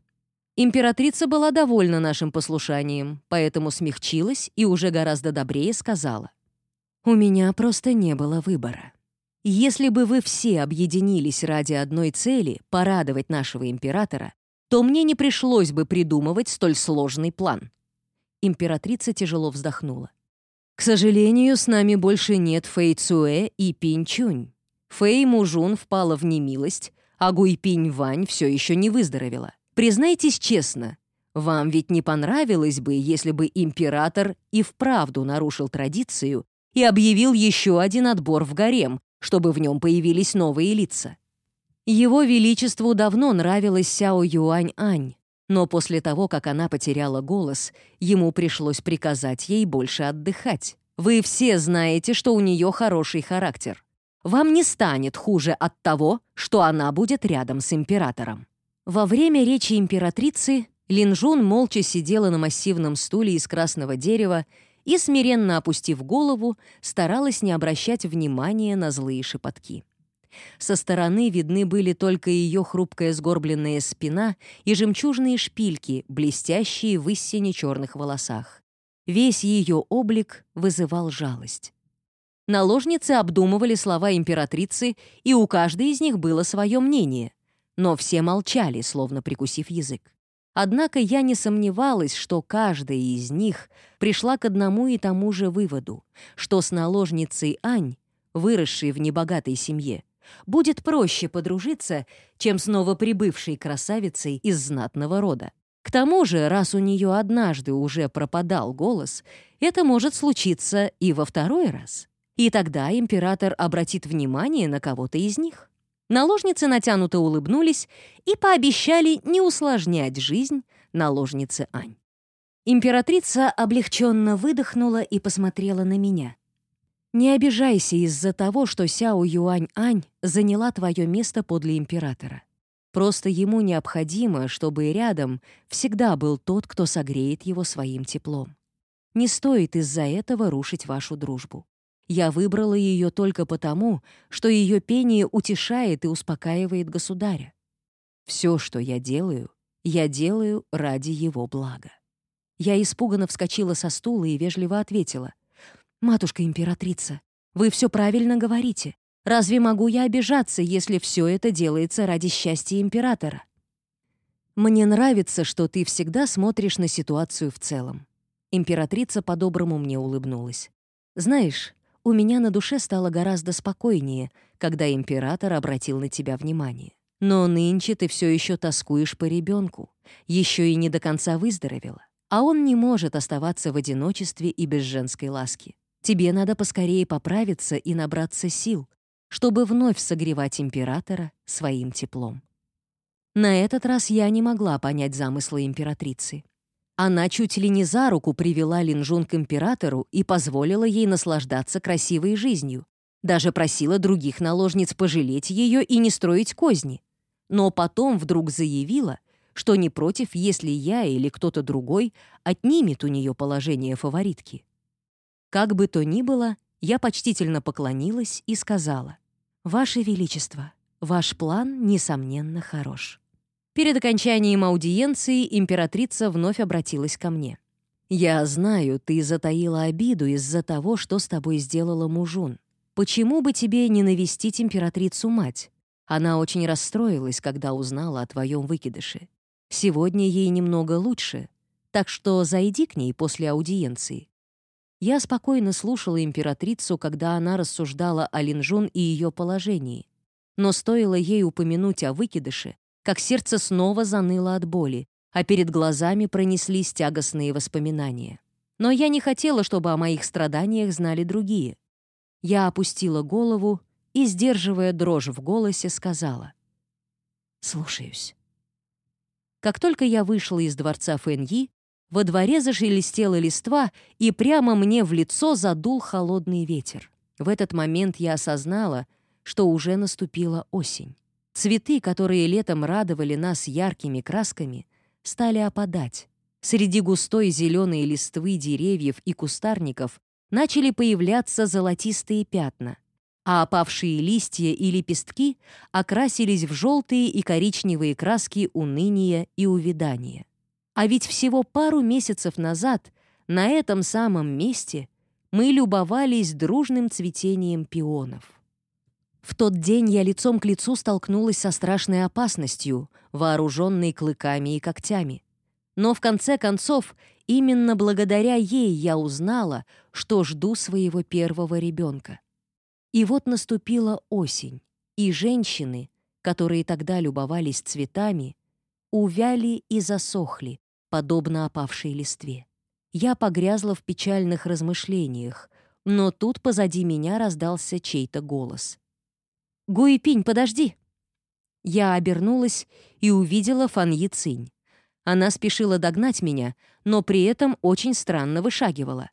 Императрица была довольна нашим послушанием, поэтому смягчилась и уже гораздо добрее сказала. «У меня просто не было выбора. Если бы вы все объединились ради одной цели — порадовать нашего императора, то мне не пришлось бы придумывать столь сложный план». Императрица тяжело вздохнула. «К сожалению, с нами больше нет Фэй Цуэ и Пинь Чунь. Фэй Мужун впала в немилость, а Гуйпинь Вань все еще не выздоровела. Признайтесь честно, вам ведь не понравилось бы, если бы император и вправду нарушил традицию и объявил еще один отбор в гарем, чтобы в нем появились новые лица. Его Величеству давно нравилась Сяо Юань Ань, но после того, как она потеряла голос, ему пришлось приказать ей больше отдыхать. Вы все знаете, что у нее хороший характер вам не станет хуже от того, что она будет рядом с императором». Во время речи императрицы Линжун молча сидела на массивном стуле из красного дерева и, смиренно опустив голову, старалась не обращать внимания на злые шепотки. Со стороны видны были только ее хрупкая сгорбленная спина и жемчужные шпильки, блестящие в истине черных волосах. Весь ее облик вызывал жалость. Наложницы обдумывали слова императрицы, и у каждой из них было свое мнение. Но все молчали, словно прикусив язык. Однако я не сомневалась, что каждая из них пришла к одному и тому же выводу, что с наложницей Ань выросшей в небогатой семье, будет проще подружиться, чем с новоприбывшей красавицей из знатного рода. К тому же, раз у нее однажды уже пропадал голос, это может случиться и во второй раз. И тогда император обратит внимание на кого-то из них. Наложницы натянуто улыбнулись и пообещали не усложнять жизнь наложницы Ань. Императрица облегченно выдохнула и посмотрела на меня. «Не обижайся из-за того, что Сяо Юань-Ань заняла твое место подле императора. Просто ему необходимо, чтобы рядом всегда был тот, кто согреет его своим теплом. Не стоит из-за этого рушить вашу дружбу. Я выбрала ее только потому, что ее пение утешает и успокаивает государя. Все, что я делаю, я делаю ради его блага. Я испуганно вскочила со стула и вежливо ответила — «Матушка-императрица, вы все правильно говорите. Разве могу я обижаться, если все это делается ради счастья императора?» «Мне нравится, что ты всегда смотришь на ситуацию в целом». Императрица по-доброму мне улыбнулась. «Знаешь, у меня на душе стало гораздо спокойнее, когда император обратил на тебя внимание. Но нынче ты все еще тоскуешь по ребенку, еще и не до конца выздоровела, а он не может оставаться в одиночестве и без женской ласки. Тебе надо поскорее поправиться и набраться сил, чтобы вновь согревать императора своим теплом. На этот раз я не могла понять замыслы императрицы. Она чуть ли не за руку привела Линжун к императору и позволила ей наслаждаться красивой жизнью. Даже просила других наложниц пожалеть ее и не строить козни. Но потом вдруг заявила, что не против, если я или кто-то другой отнимет у нее положение фаворитки. Как бы то ни было, я почтительно поклонилась и сказала, «Ваше Величество, ваш план, несомненно, хорош». Перед окончанием аудиенции императрица вновь обратилась ко мне. «Я знаю, ты затаила обиду из-за того, что с тобой сделала мужун. Почему бы тебе не навестить императрицу-мать? Она очень расстроилась, когда узнала о твоем выкидыше. Сегодня ей немного лучше, так что зайди к ней после аудиенции. Я спокойно слушала императрицу, когда она рассуждала о Линжун и ее положении. Но стоило ей упомянуть о выкидыше, как сердце снова заныло от боли, а перед глазами пронеслись тягостные воспоминания. Но я не хотела, чтобы о моих страданиях знали другие. Я опустила голову и, сдерживая дрожь в голосе, сказала «Слушаюсь». Как только я вышла из дворца Фэньи, во дворе зашелестела листва, и прямо мне в лицо задул холодный ветер. В этот момент я осознала, что уже наступила осень. Цветы, которые летом радовали нас яркими красками, стали опадать. Среди густой зеленой листвы деревьев и кустарников начали появляться золотистые пятна, а опавшие листья и лепестки окрасились в желтые и коричневые краски уныния и увядания. А ведь всего пару месяцев назад на этом самом месте мы любовались дружным цветением пионов. В тот день я лицом к лицу столкнулась со страшной опасностью, вооруженной клыками и когтями. Но в конце концов, именно благодаря ей я узнала, что жду своего первого ребенка. И вот наступила осень, и женщины, которые тогда любовались цветами, увяли и засохли, подобно опавшей листве. Я погрязла в печальных размышлениях, но тут позади меня раздался чей-то голос. «Гуипинь, подожди!» Я обернулась и увидела Фаньи Цинь. Она спешила догнать меня, но при этом очень странно вышагивала.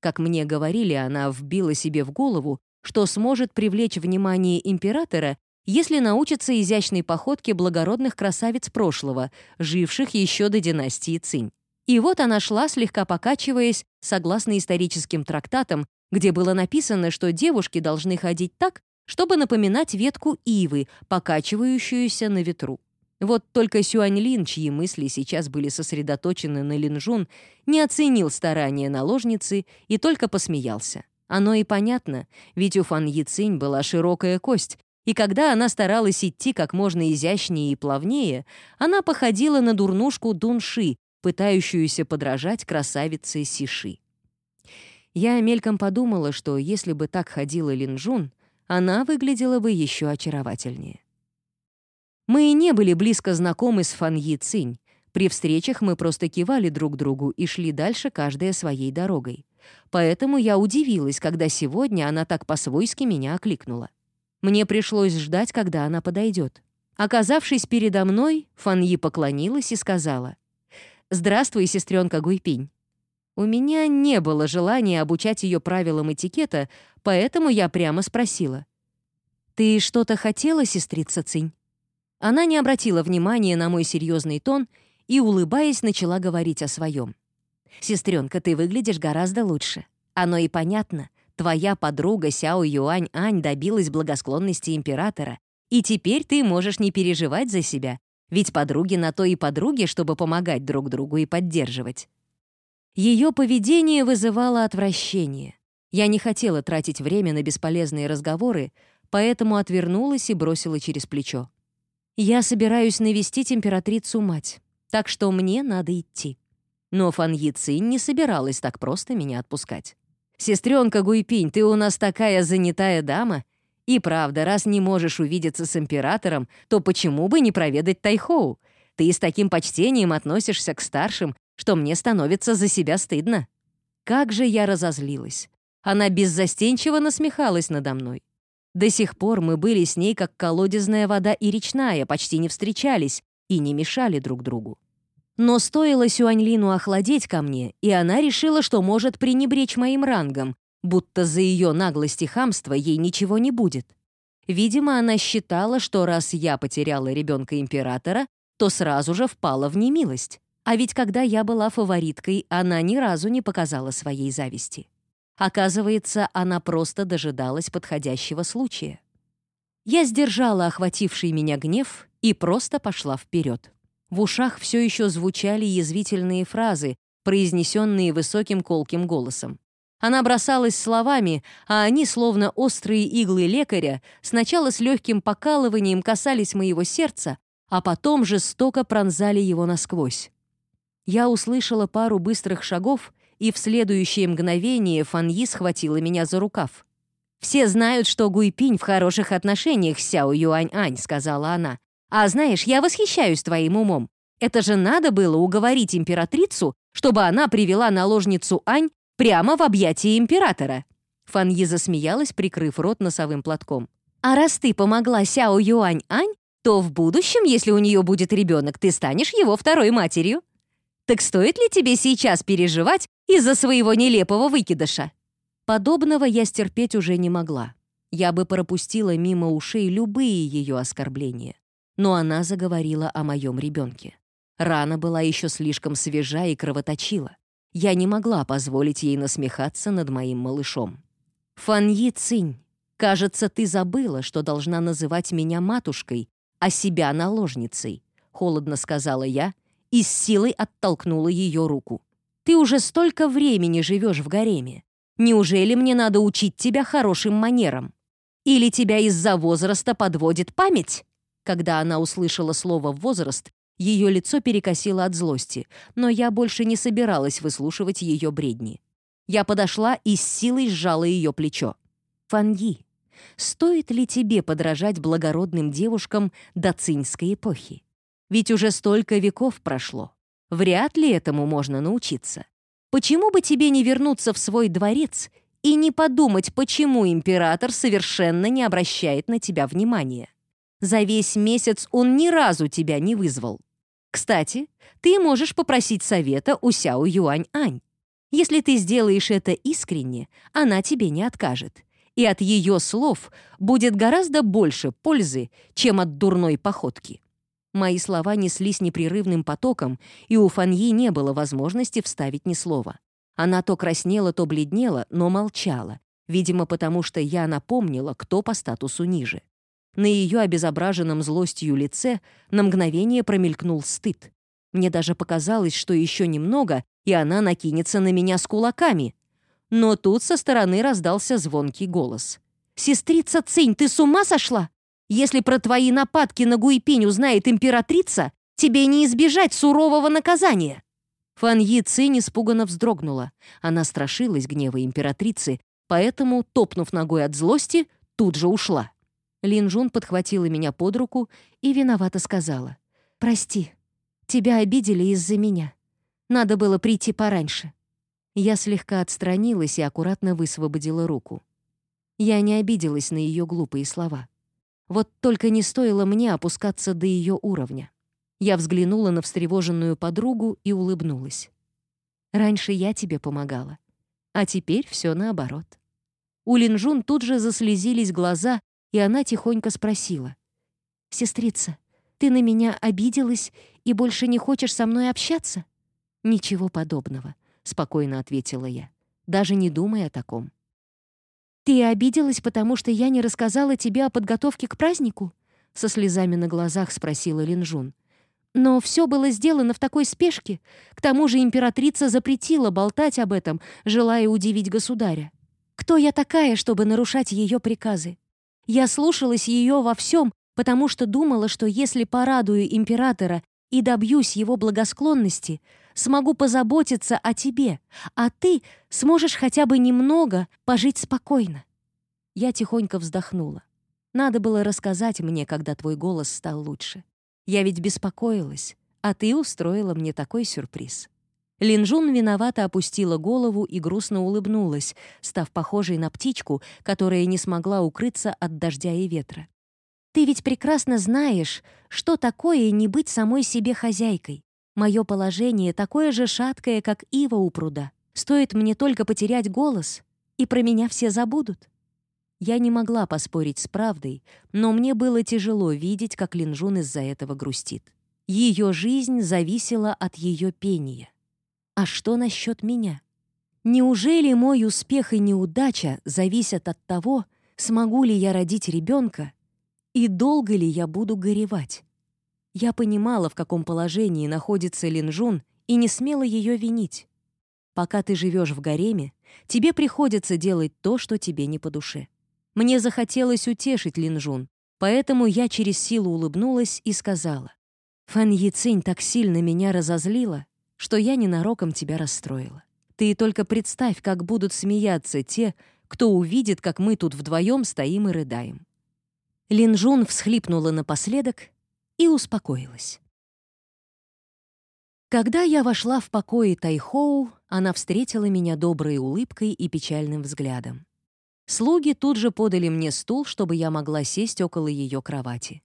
Как мне говорили, она вбила себе в голову, что сможет привлечь внимание императора если научится изящной походке благородных красавиц прошлого, живших еще до династии Цинь. И вот она шла, слегка покачиваясь, согласно историческим трактатам, где было написано, что девушки должны ходить так, чтобы напоминать ветку ивы, покачивающуюся на ветру. Вот только Сюань Лин, чьи мысли сейчас были сосредоточены на Линжун, не оценил старания наложницы и только посмеялся. Оно и понятно, ведь у Фан Яцинь была широкая кость, и когда она старалась идти как можно изящнее и плавнее, она походила на дурнушку Дунши, пытающуюся подражать красавице Сиши. Я мельком подумала, что если бы так ходила Линжун, она выглядела бы еще очаровательнее. Мы не были близко знакомы с Фан Yi Цинь. При встречах мы просто кивали друг другу и шли дальше каждая своей дорогой. Поэтому я удивилась, когда сегодня она так по-свойски меня окликнула. Мне пришлось ждать, когда она подойдет. Оказавшись передо мной, Фан Yi поклонилась и сказала, «Здравствуй, сестренка Гуйпинь». У меня не было желания обучать ее правилам этикета, поэтому я прямо спросила. «Ты что-то хотела, сестрица Цинь?» Она не обратила внимания на мой серьезный тон и, улыбаясь, начала говорить о своем. «Сестренка, ты выглядишь гораздо лучше. Оно и понятно. Твоя подруга Сяо Юань Ань добилась благосклонности императора, и теперь ты можешь не переживать за себя, ведь подруги на то и подруги, чтобы помогать друг другу и поддерживать». Ее поведение вызывало отвращение. Я не хотела тратить время на бесполезные разговоры, поэтому отвернулась и бросила через плечо. «Я собираюсь навестить императрицу-мать, так что мне надо идти». Но Фан Яцинь не собиралась так просто меня отпускать. «Сестренка Гуйпинь, ты у нас такая занятая дама. И правда, раз не можешь увидеться с императором, то почему бы не проведать Тайхоу? Ты с таким почтением относишься к старшим, что мне становится за себя стыдно». Как же я разозлилась. Она беззастенчиво насмехалась надо мной. До сих пор мы были с ней как колодезная вода и речная, почти не встречались и не мешали друг другу. Но стоило Сюаньлину охладеть ко мне, и она решила, что может пренебречь моим рангом, будто за ее наглость и хамство ей ничего не будет. Видимо, она считала, что раз я потеряла ребенка императора, то сразу же впала в немилость. А ведь когда я была фавориткой, она ни разу не показала своей зависти. Оказывается, она просто дожидалась подходящего случая. Я сдержала охвативший меня гнев и просто пошла вперед. В ушах все еще звучали язвительные фразы, произнесенные высоким колким голосом. Она бросалась словами, а они, словно острые иглы лекаря, сначала с легким покалыванием касались моего сердца, а потом жестоко пронзали его насквозь. Я услышала пару быстрых шагов и в следующее мгновение Фаньи схватила меня за рукав. «Все знают, что Гуйпинь в хороших отношениях с Сяо Юань-Ань», — сказала она. «А знаешь, я восхищаюсь твоим умом. Это же надо было уговорить императрицу, чтобы она привела наложницу Ань прямо в объятия императора». Фаньи засмеялась, прикрыв рот носовым платком. «А раз ты помогла Сяо Юань-Ань, то в будущем, если у нее будет ребенок, ты станешь его второй матерью. Так стоит ли тебе сейчас переживать из-за своего нелепого выкидыша?» Подобного я стерпеть уже не могла. Я бы пропустила мимо ушей любые ее оскорбления. Но она заговорила о моем ребенке. Рана была еще слишком свежа и кровоточила. Я не могла позволить ей насмехаться над моим малышом. «Фаньи Цинь, кажется, ты забыла, что должна называть меня матушкой, а себя наложницей», — холодно сказала я, и с силой оттолкнула ее руку. «Ты уже столько времени живешь в гареме. Неужели мне надо учить тебя хорошим манерам? Или тебя из-за возраста подводит память?» Когда она услышала слово «возраст», ее лицо перекосило от злости, но я больше не собиралась выслушивать ее бредни. Я подошла и с силой сжала ее плечо. «Фанги, стоит ли тебе подражать благородным девушкам доцинской эпохи? Ведь уже столько веков прошло. Вряд ли этому можно научиться. Почему бы тебе не вернуться в свой дворец и не подумать, почему император совершенно не обращает на тебя внимания? За весь месяц он ни разу тебя не вызвал. Кстати, ты можешь попросить совета у Сяо Юань-Ань. Если ты сделаешь это искренне, она тебе не откажет. И от ее слов будет гораздо больше пользы, чем от дурной походки. Мои слова неслись непрерывным потоком, и у Фаньи не было возможности вставить ни слова. Она то краснела, то бледнела, но молчала, видимо, потому что я напомнила, кто по статусу ниже. На ее обезображенном злостью лице на мгновение промелькнул стыд. Мне даже показалось, что еще немного, и она накинется на меня с кулаками. Но тут со стороны раздался звонкий голос. «Сестрица Цинь, ты с ума сошла? Если про твои нападки на Гуйпинь узнает императрица, тебе не избежать сурового наказания». Фан Yi Цинь испуганно вздрогнула. Она страшилась гнева императрицы, поэтому, топнув ногой от злости, тут же ушла. Лин Жун подхватила меня под руку и виновато сказала. «Прости, тебя обидели из-за меня. Надо было прийти пораньше». Я слегка отстранилась и аккуратно высвободила руку. Я не обиделась на ее глупые слова. Вот только не стоило мне опускаться до ее уровня. Я взглянула на встревоженную подругу и улыбнулась. «Раньше я тебе помогала, а теперь все наоборот». У Линжун тут же заслезились глаза, и она тихонько спросила. «Сестрица, ты на меня обиделась и больше не хочешь со мной общаться?» «Ничего подобного», — спокойно ответила я, даже не думая о таком. «Ты обиделась, потому что я не рассказала тебе о подготовке к празднику?» Со слезами на глазах спросила Линжун. Но все было сделано в такой спешке. К тому же императрица запретила болтать об этом, желая удивить государя. Кто я такая, чтобы нарушать ее приказы? Я слушалась ее во всем, потому что думала, что если порадую императора и добьюсь его благосклонности, смогу позаботиться о тебе, а ты сможешь хотя бы немного пожить спокойно. Я тихонько вздохнула. Надо было рассказать мне, когда твой голос стал лучше. Я ведь беспокоилась, а ты устроила мне такой сюрприз». Линжун виновато опустила голову и грустно улыбнулась, став похожей на птичку, которая не смогла укрыться от дождя и ветра. «Ты ведь прекрасно знаешь, что такое не быть самой себе хозяйкой. Мое положение такое же шаткое, как ива у пруда. Стоит мне только потерять голос, и про меня все забудут. Я не могла поспорить с правдой, но мне было тяжело видеть, как Линжун из-за этого грустит. Ее жизнь зависела от ее пения. А что насчет меня? Неужели мой успех и неудача зависят от того, смогу ли я родить ребенка и долго ли я буду горевать? Я понимала, в каком положении находится Линжун, и не смела ее винить. Пока ты живешь в гареме, тебе приходится делать то, что тебе не по душе. Мне захотелось утешить Линжун, поэтому я через силу улыбнулась и сказала, «Фан Яцинь так сильно меня разозлила, что я ненароком тебя расстроила. Ты только представь, как будут смеяться те, кто увидит, как мы тут вдвоем стоим и рыдаем». Линжун всхлипнула напоследок и успокоилась. Когда я вошла в покои Тайхоу, она встретила меня доброй улыбкой и печальным взглядом. Слуги тут же подали мне стул, чтобы я могла сесть около ее кровати.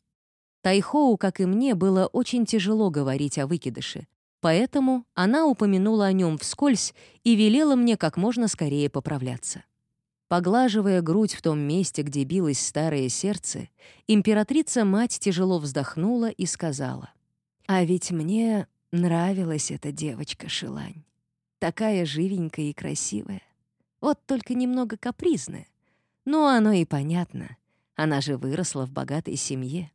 Тайхоу, как и мне, было очень тяжело говорить о выкидыше, поэтому она упомянула о нем вскользь и велела мне как можно скорее поправляться. Поглаживая грудь в том месте, где билось старое сердце, императрица-мать тяжело вздохнула и сказала, «А ведь мне нравилась эта девочка Шилань. Такая живенькая и красивая. Вот только немного капризная. Ну, оно и понятно. Она же выросла в богатой семье.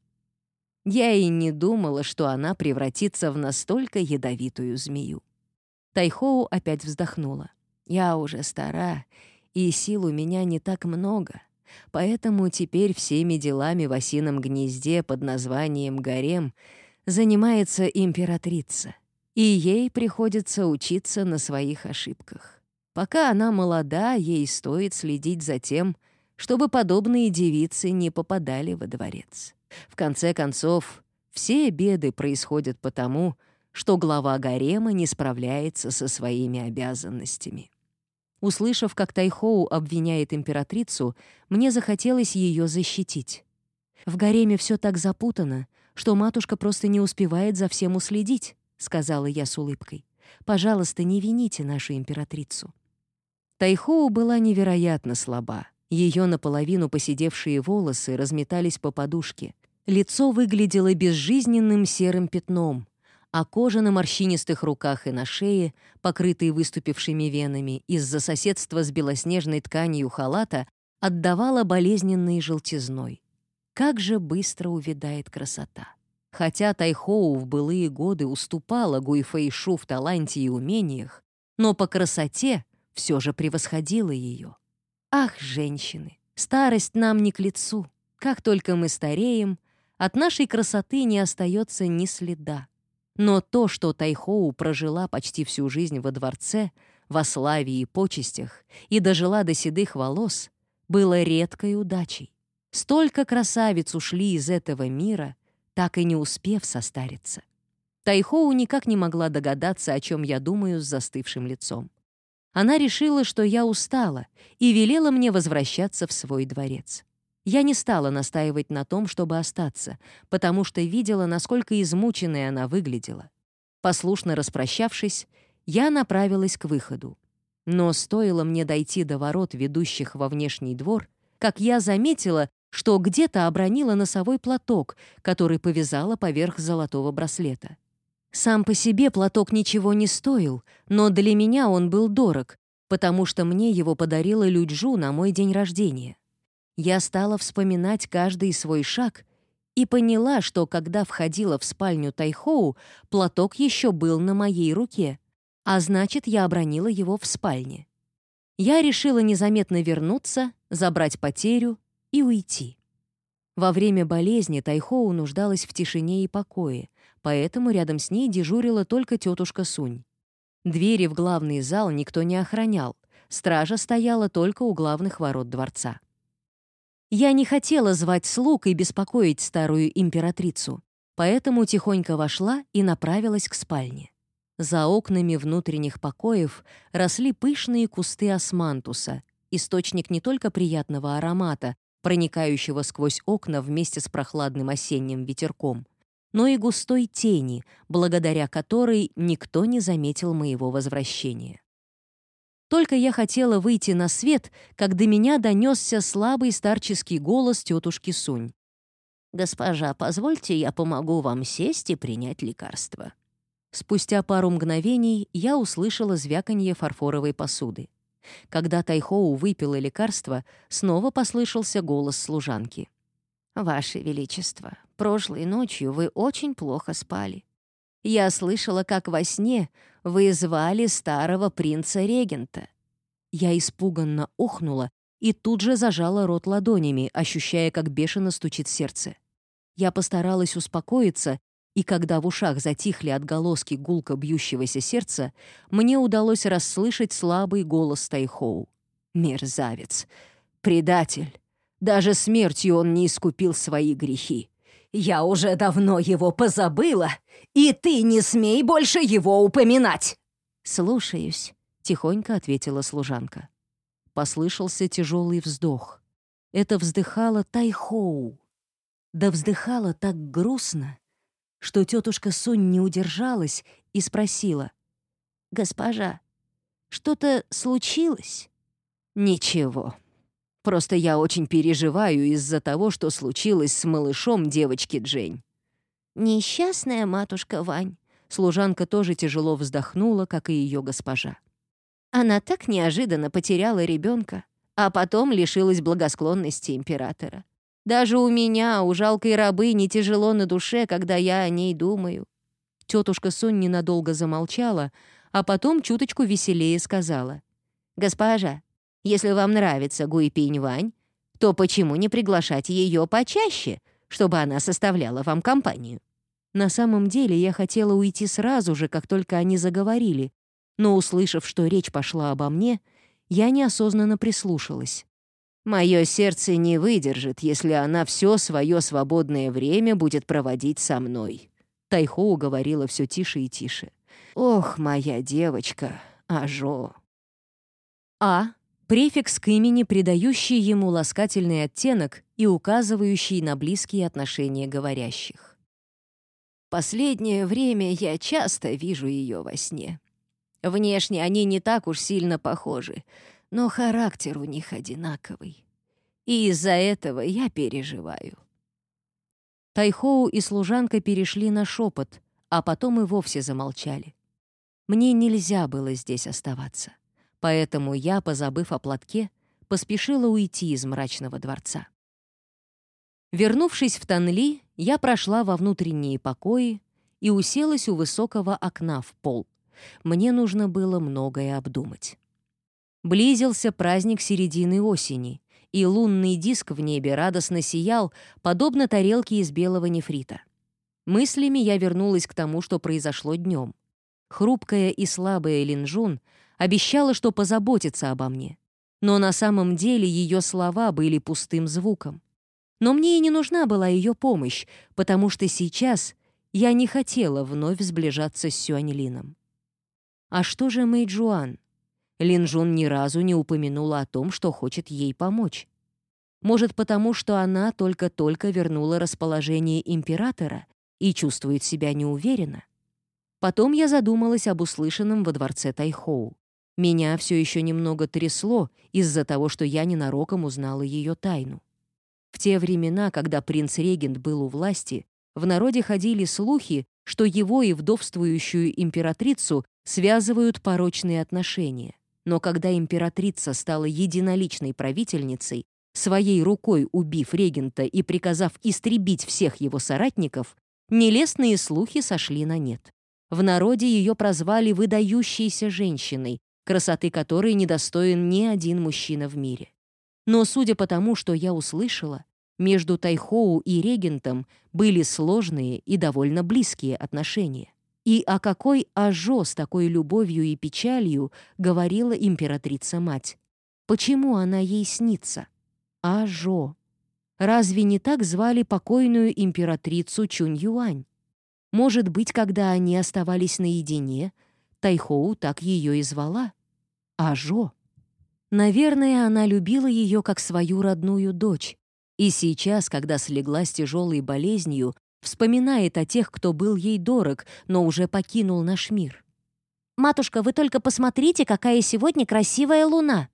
Я и не думала, что она превратится в настолько ядовитую змею. Тайхоу опять вздохнула. «Я уже стара, и сил у меня не так много, поэтому теперь всеми делами в осином гнезде под названием «Гарем» занимается императрица, и ей приходится учиться на своих ошибках. Пока она молода, ей стоит следить за тем, чтобы подобные девицы не попадали во дворец. В конце концов, все беды происходят потому, что глава гарема не справляется со своими обязанностями. Услышав, как Тайхоу обвиняет императрицу, мне захотелось ее защитить. «В гареме все так запутано, что матушка просто не успевает за всем уследить», — сказала я с улыбкой. «Пожалуйста, не вините нашу императрицу». Тайхоу была невероятно слаба. Ее наполовину посидевшие волосы разметались по подушке. Лицо выглядело безжизненным серым пятном, а кожа на морщинистых руках и на шее, покрытые выступившими венами из-за соседства с белоснежной тканью халата, отдавала болезненной желтизной. Как же быстро увядает красота! Хотя Тайхоу в былые годы уступала Гуйфэйшу в таланте и умениях, но по красоте все же превосходила ее. Ах, женщины, старость нам не к лицу. Как только мы стареем, от нашей красоты не остается ни следа. Но то, что Тайхоу прожила почти всю жизнь во дворце, во славе и почестях, и дожила до седых волос, было редкой удачей. Столько красавиц ушли из этого мира, так и не успев состариться. Тайхоу никак не могла догадаться, о чем я думаю с застывшим лицом. Она решила, что я устала, и велела мне возвращаться в свой дворец. Я не стала настаивать на том, чтобы остаться, потому что видела, насколько измученной она выглядела. Послушно распрощавшись, я направилась к выходу. Но стоило мне дойти до ворот, ведущих во внешний двор, как я заметила, что где-то обронила носовой платок, который повязала поверх золотого браслета. Сам по себе платок ничего не стоил, но для меня он был дорог, потому что мне его подарила Люджу на мой день рождения. Я стала вспоминать каждый свой шаг и поняла, что когда входила в спальню Тайхоу, платок еще был на моей руке, а значит, я обронила его в спальне. Я решила незаметно вернуться, забрать потерю и уйти. Во время болезни Тайхоу нуждалась в тишине и покое, поэтому рядом с ней дежурила только тетушка Сунь. Двери в главный зал никто не охранял, стража стояла только у главных ворот дворца. Я не хотела звать слуг и беспокоить старую императрицу, поэтому тихонько вошла и направилась к спальне. За окнами внутренних покоев росли пышные кусты османтуса, источник не только приятного аромата, проникающего сквозь окна вместе с прохладным осенним ветерком, но и густой тени, благодаря которой никто не заметил моего возвращения. Только я хотела выйти на свет, как до меня донесся слабый старческий голос тетушки Сунь. «Госпожа, позвольте, я помогу вам сесть и принять лекарство». Спустя пару мгновений я услышала звяканье фарфоровой посуды. Когда Тайхоу выпила лекарство, снова послышался голос служанки. «Ваше Величество, прошлой ночью вы очень плохо спали. Я слышала, как во сне вы звали старого принца-регента». Я испуганно охнула и тут же зажала рот ладонями, ощущая, как бешено стучит сердце. Я постаралась успокоиться, и когда в ушах затихли отголоски гулко бьющегося сердца, мне удалось расслышать слабый голос Тайхоу. «Мерзавец! Предатель! Даже смертью он не искупил свои грехи. Я уже давно его позабыла, и ты не смей больше его упоминать!» «Слушаюсь», — тихонько ответила служанка. Послышался тяжелый вздох. Это вздыхала Тайхоу. Да вздыхала так грустно, что тетушка Сунь не удержалась и спросила. «Госпожа, что-то случилось?» «Ничего», Просто я очень переживаю из-за того, что случилось с малышом девочки Джейн». «Несчастная матушка Вань», служанка тоже тяжело вздохнула, как и ее госпожа. Она так неожиданно потеряла ребенка, а потом лишилась благосклонности императора. Даже у меня, у жалкой рабы, не тяжело на душе, когда я о ней думаю. Тетушка Сунь ненадолго замолчала, а потом чуточку веселее сказала. «Госпожа, если вам нравится Гуйпинь-Вань, то почему не приглашать ее почаще, чтобы она составляла вам компанию? На самом деле я хотела уйти сразу же, как только они заговорили, но, услышав, что речь пошла обо мне, я неосознанно прислушалась. Мое сердце не выдержит, если она все свое свободное время будет проводить со мной. Тайхоу говорила все тише и тише. «Ох, моя девочка, Ажо!» А Префикс к имени, придающий ему ласкательный оттенок и указывающий на близкие отношения говорящих. Последнее время я часто вижу ее во сне. Внешне они не так уж сильно похожи, но характер у них одинаковый. И из-за этого я переживаю. Тайхоу и служанка перешли на шепот, а потом и вовсе замолчали. Мне нельзя было здесь оставаться. Поэтому я, позабыв о платке, поспешила уйти из мрачного дворца. Вернувшись в Танли, я прошла во внутренние покои и уселась у высокого окна в пол. Мне нужно было многое обдумать. Близился праздник середины осени, и лунный диск в небе радостно сиял, подобно тарелке из белого нефрита. Мыслями я вернулась к тому, что произошло днем. Хрупкая и слабая Линжун обещала, что позаботится обо мне. Но на самом деле ее слова были пустым звуком. Но мне и не нужна была ее помощь, потому что сейчас я не хотела вновь сближаться с Сюаньлином. А что же Мэйджуан? Линжун ни разу не упомянула о том, что хочет ей помочь. Может, потому что она только-только вернула расположение императора и чувствует себя неуверенно? Потом я задумалась об услышанном во дворце Тайхоу. Меня все еще немного трясло из-за того, что я ненароком узнала ее тайну. В те времена, когда принц-регент был у власти, в народе ходили слухи, что его и вдовствующую императрицу связывают порочные отношения. Но когда императрица стала единоличной правительницей, своей рукой убив регента и приказав истребить всех его соратников, нелестные слухи сошли на нет. В народе ее прозвали выдающейся женщиной, красоты которой недостоин ни один мужчина в мире. Но судя по тому, что я услышала, между Тайхоу и регентом были сложные и довольно близкие отношения. И о какой ажо с такой любовью и печалью говорила императрица-мать? Почему она ей снится? Ажо. Разве не так звали покойную императрицу Чунь-Юань? Может быть, когда они оставались наедине, Тайхоу так ее и звала? Ажо. Наверное, она любила ее как свою родную дочь, и сейчас, когда слегла с тяжелой болезнью, вспоминает о тех, кто был ей дорог, но уже покинул наш мир. «Матушка, вы только посмотрите, какая сегодня красивая луна!»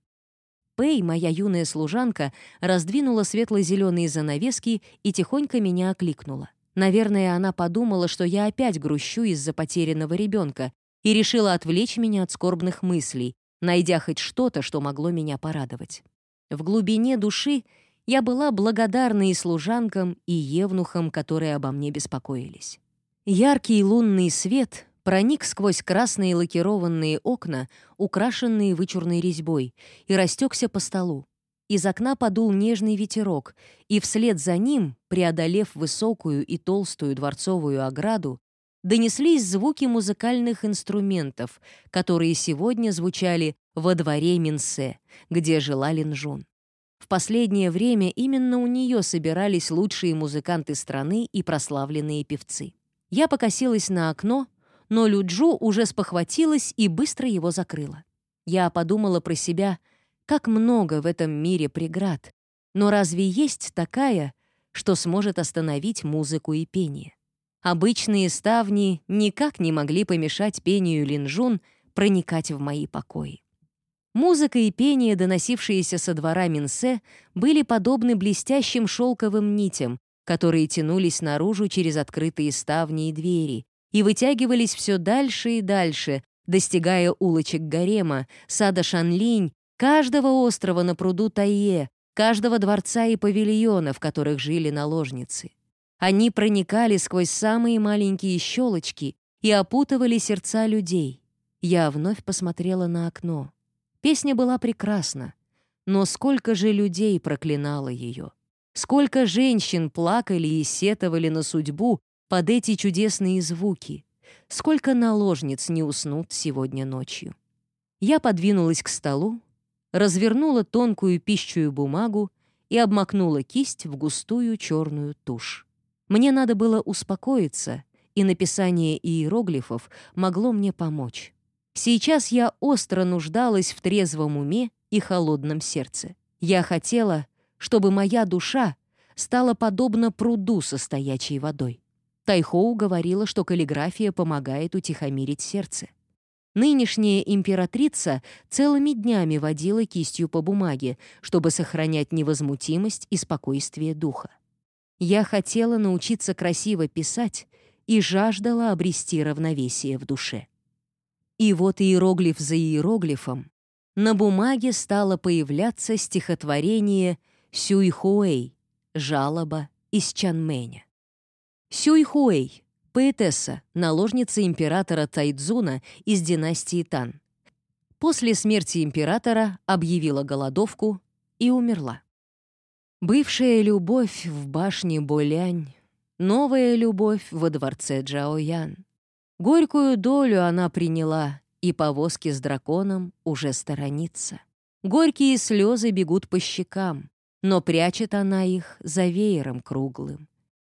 Пэй, моя юная служанка, раздвинула светло-зеленые занавески и тихонько меня окликнула. Наверное, она подумала, что я опять грущу из-за потерянного ребенка и решила отвлечь меня от скорбных мыслей, найдя хоть что-то, что могло меня порадовать. В глубине души я была благодарна и служанкам, и евнухам, которые обо мне беспокоились. Яркий лунный свет проник сквозь красные лакированные окна, украшенные вычурной резьбой, и растекся по столу. Из окна подул нежный ветерок, и вслед за ним, преодолев высокую и толстую дворцовую ограду, донеслись звуки музыкальных инструментов, которые сегодня звучали во дворе Минсе, где жила Линжун. В последнее время именно у нее собирались лучшие музыканты страны и прославленные певцы. Я покосилась на окно, но Люджу уже спохватилась и быстро его закрыла. Я подумала про себя, как много в этом мире преград, но разве есть такая, что сможет остановить музыку и пение? Обычные ставни никак не могли помешать пению Линжун проникать в мои покои. Музыка и пение, доносившиеся со двора Минсе, были подобны блестящим шелковым нитям, которые тянулись наружу через открытые ставни и двери и вытягивались все дальше и дальше, достигая улочек Гарема, сада Шанлинь, каждого острова на пруду Тайе, каждого дворца и павильона, в которых жили наложницы. Они проникали сквозь самые маленькие щелочки и опутывали сердца людей. Я вновь посмотрела на окно. Песня была прекрасна, но сколько же людей проклинало ее. Сколько женщин плакали и сетовали на судьбу под эти чудесные звуки. Сколько наложниц не уснут сегодня ночью. Я подвинулась к столу, развернула тонкую пищую бумагу и обмакнула кисть в густую черную тушь. Мне надо было успокоиться, и написание иероглифов могло мне помочь. Сейчас я остро нуждалась в трезвом уме и холодном сердце. Я хотела, чтобы моя душа стала подобна пруду со стоячей водой. Тайхоу говорила, что каллиграфия помогает утихомирить сердце. Нынешняя императрица целыми днями водила кистью по бумаге, чтобы сохранять невозмутимость и спокойствие духа. Я хотела научиться красиво писать и жаждала обрести равновесие в душе. И вот иероглиф за иероглифом на бумаге стало появляться стихотворение Сюйхуэй «Жалоба из Чанмэня». Сюйхуэй — поэтесса, наложница императора Тайдзуна из династии Тан. После смерти императора объявила голодовку и умерла. Бывшая любовь в башне Болянь, Новая любовь во дворце Джаоян. Горькую долю она приняла, и повозки с драконом уже сторонится. Горькие слезы бегут по щекам, но прячет она их за веером круглым.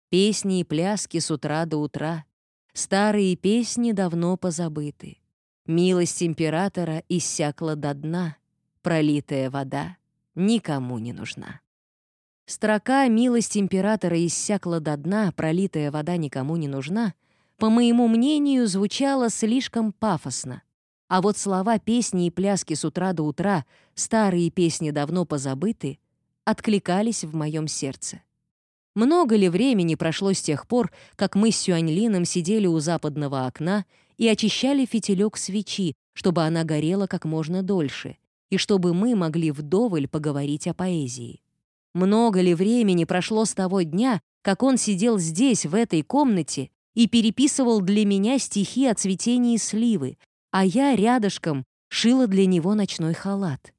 Песни и пляски с утра до утра, старые песни давно позабыты. Милость императора иссякла до дна, пролитая вода никому не нужна. Строка «Милость императора иссякла до дна, пролитая вода никому не нужна» по моему мнению, звучало слишком пафосно. А вот слова песни и пляски с утра до утра, старые песни давно позабыты, откликались в моем сердце. Много ли времени прошло с тех пор, как мы с Сюаньлином сидели у западного окна и очищали фитилек свечи, чтобы она горела как можно дольше, и чтобы мы могли вдоволь поговорить о поэзии? Много ли времени прошло с того дня, как он сидел здесь, в этой комнате, и переписывал для меня стихи о цветении сливы, а я рядышком шила для него ночной халат?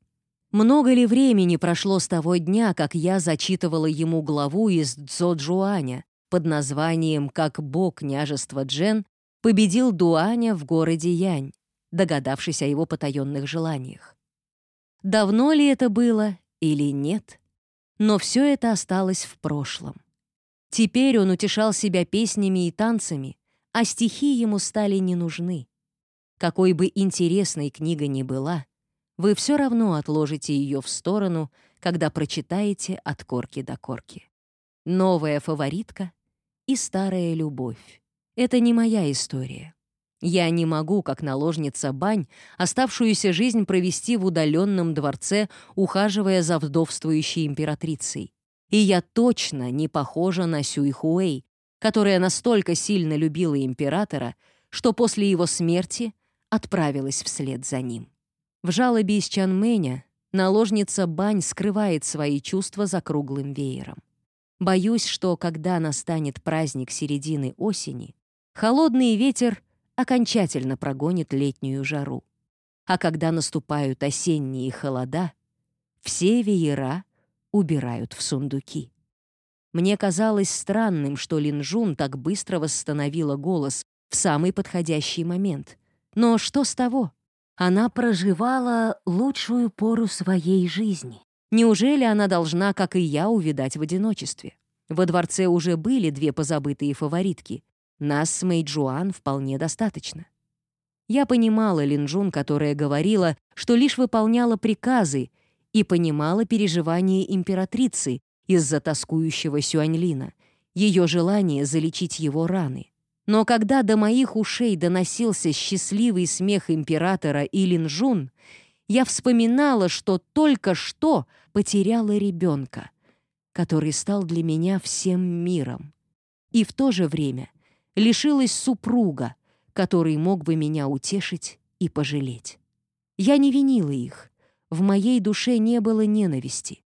Много ли времени прошло с того дня, как я зачитывала ему главу из Цзоджуаня под названием «Как бог княжества Джен победил Дуаня в городе Янь», догадавшись о его потаенных желаниях? Давно ли это было или нет? Но все это осталось в прошлом. Теперь он утешал себя песнями и танцами, а стихи ему стали не нужны. Какой бы интересной книга ни была, вы все равно отложите ее в сторону, когда прочитаете от корки до корки. Новая фаворитка и старая любовь. Это не моя история. Я не могу, как наложница бань, оставшуюся жизнь провести в удаленном дворце, ухаживая за вдовствующей императрицей. И я точно не похожа на Сюйхуэй, которая настолько сильно любила императора, что после его смерти отправилась вслед за ним. В жалобе из Чанмэня наложница Бань скрывает свои чувства за круглым веером. Боюсь, что когда настанет праздник середины осени, холодный ветер окончательно прогонит летнюю жару. А когда наступают осенние холода, все веера убирают в сундуки. Мне казалось странным, что Линжун так быстро восстановила голос в самый подходящий момент. Но что с того? Она проживала лучшую пору своей жизни. Неужели она должна, как и я, увидать в одиночестве? Во дворце уже были две позабытые фаворитки. Нас с Мэйджуан вполне достаточно. Я понимала Линджун, которая говорила, что лишь выполняла приказы, и понимала переживания императрицы из-за тоскующего Сюаньлина, ее желание залечить его раны. Но когда до моих ушей доносился счастливый смех императора Илинжун, я вспоминала, что только что потеряла ребенка, который стал для меня всем миром. И в то же время лишилась супруга, который мог бы меня утешить и пожалеть. Я не винила их, в моей душе не было ненависти.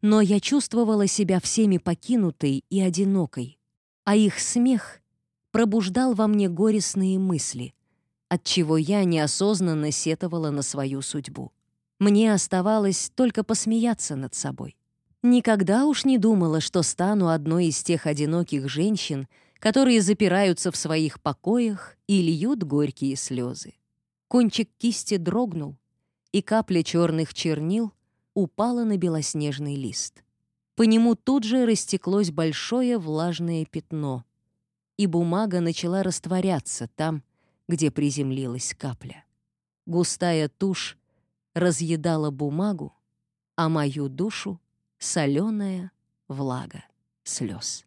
Но я чувствовала себя всеми покинутой и одинокой, а их смех пробуждал во мне горестные мысли, отчего я неосознанно сетовала на свою судьбу. Мне оставалось только посмеяться над собой. Никогда уж не думала, что стану одной из тех одиноких женщин, которые запираются в своих покоях и льют горькие слезы. Кончик кисти дрогнул, и капля черных чернил упала на белоснежный лист. По нему тут же растеклось большое влажное пятно — и бумага начала растворяться там, где приземлилась капля. Густая тушь разъедала бумагу, а мою душу — соленая влага слез.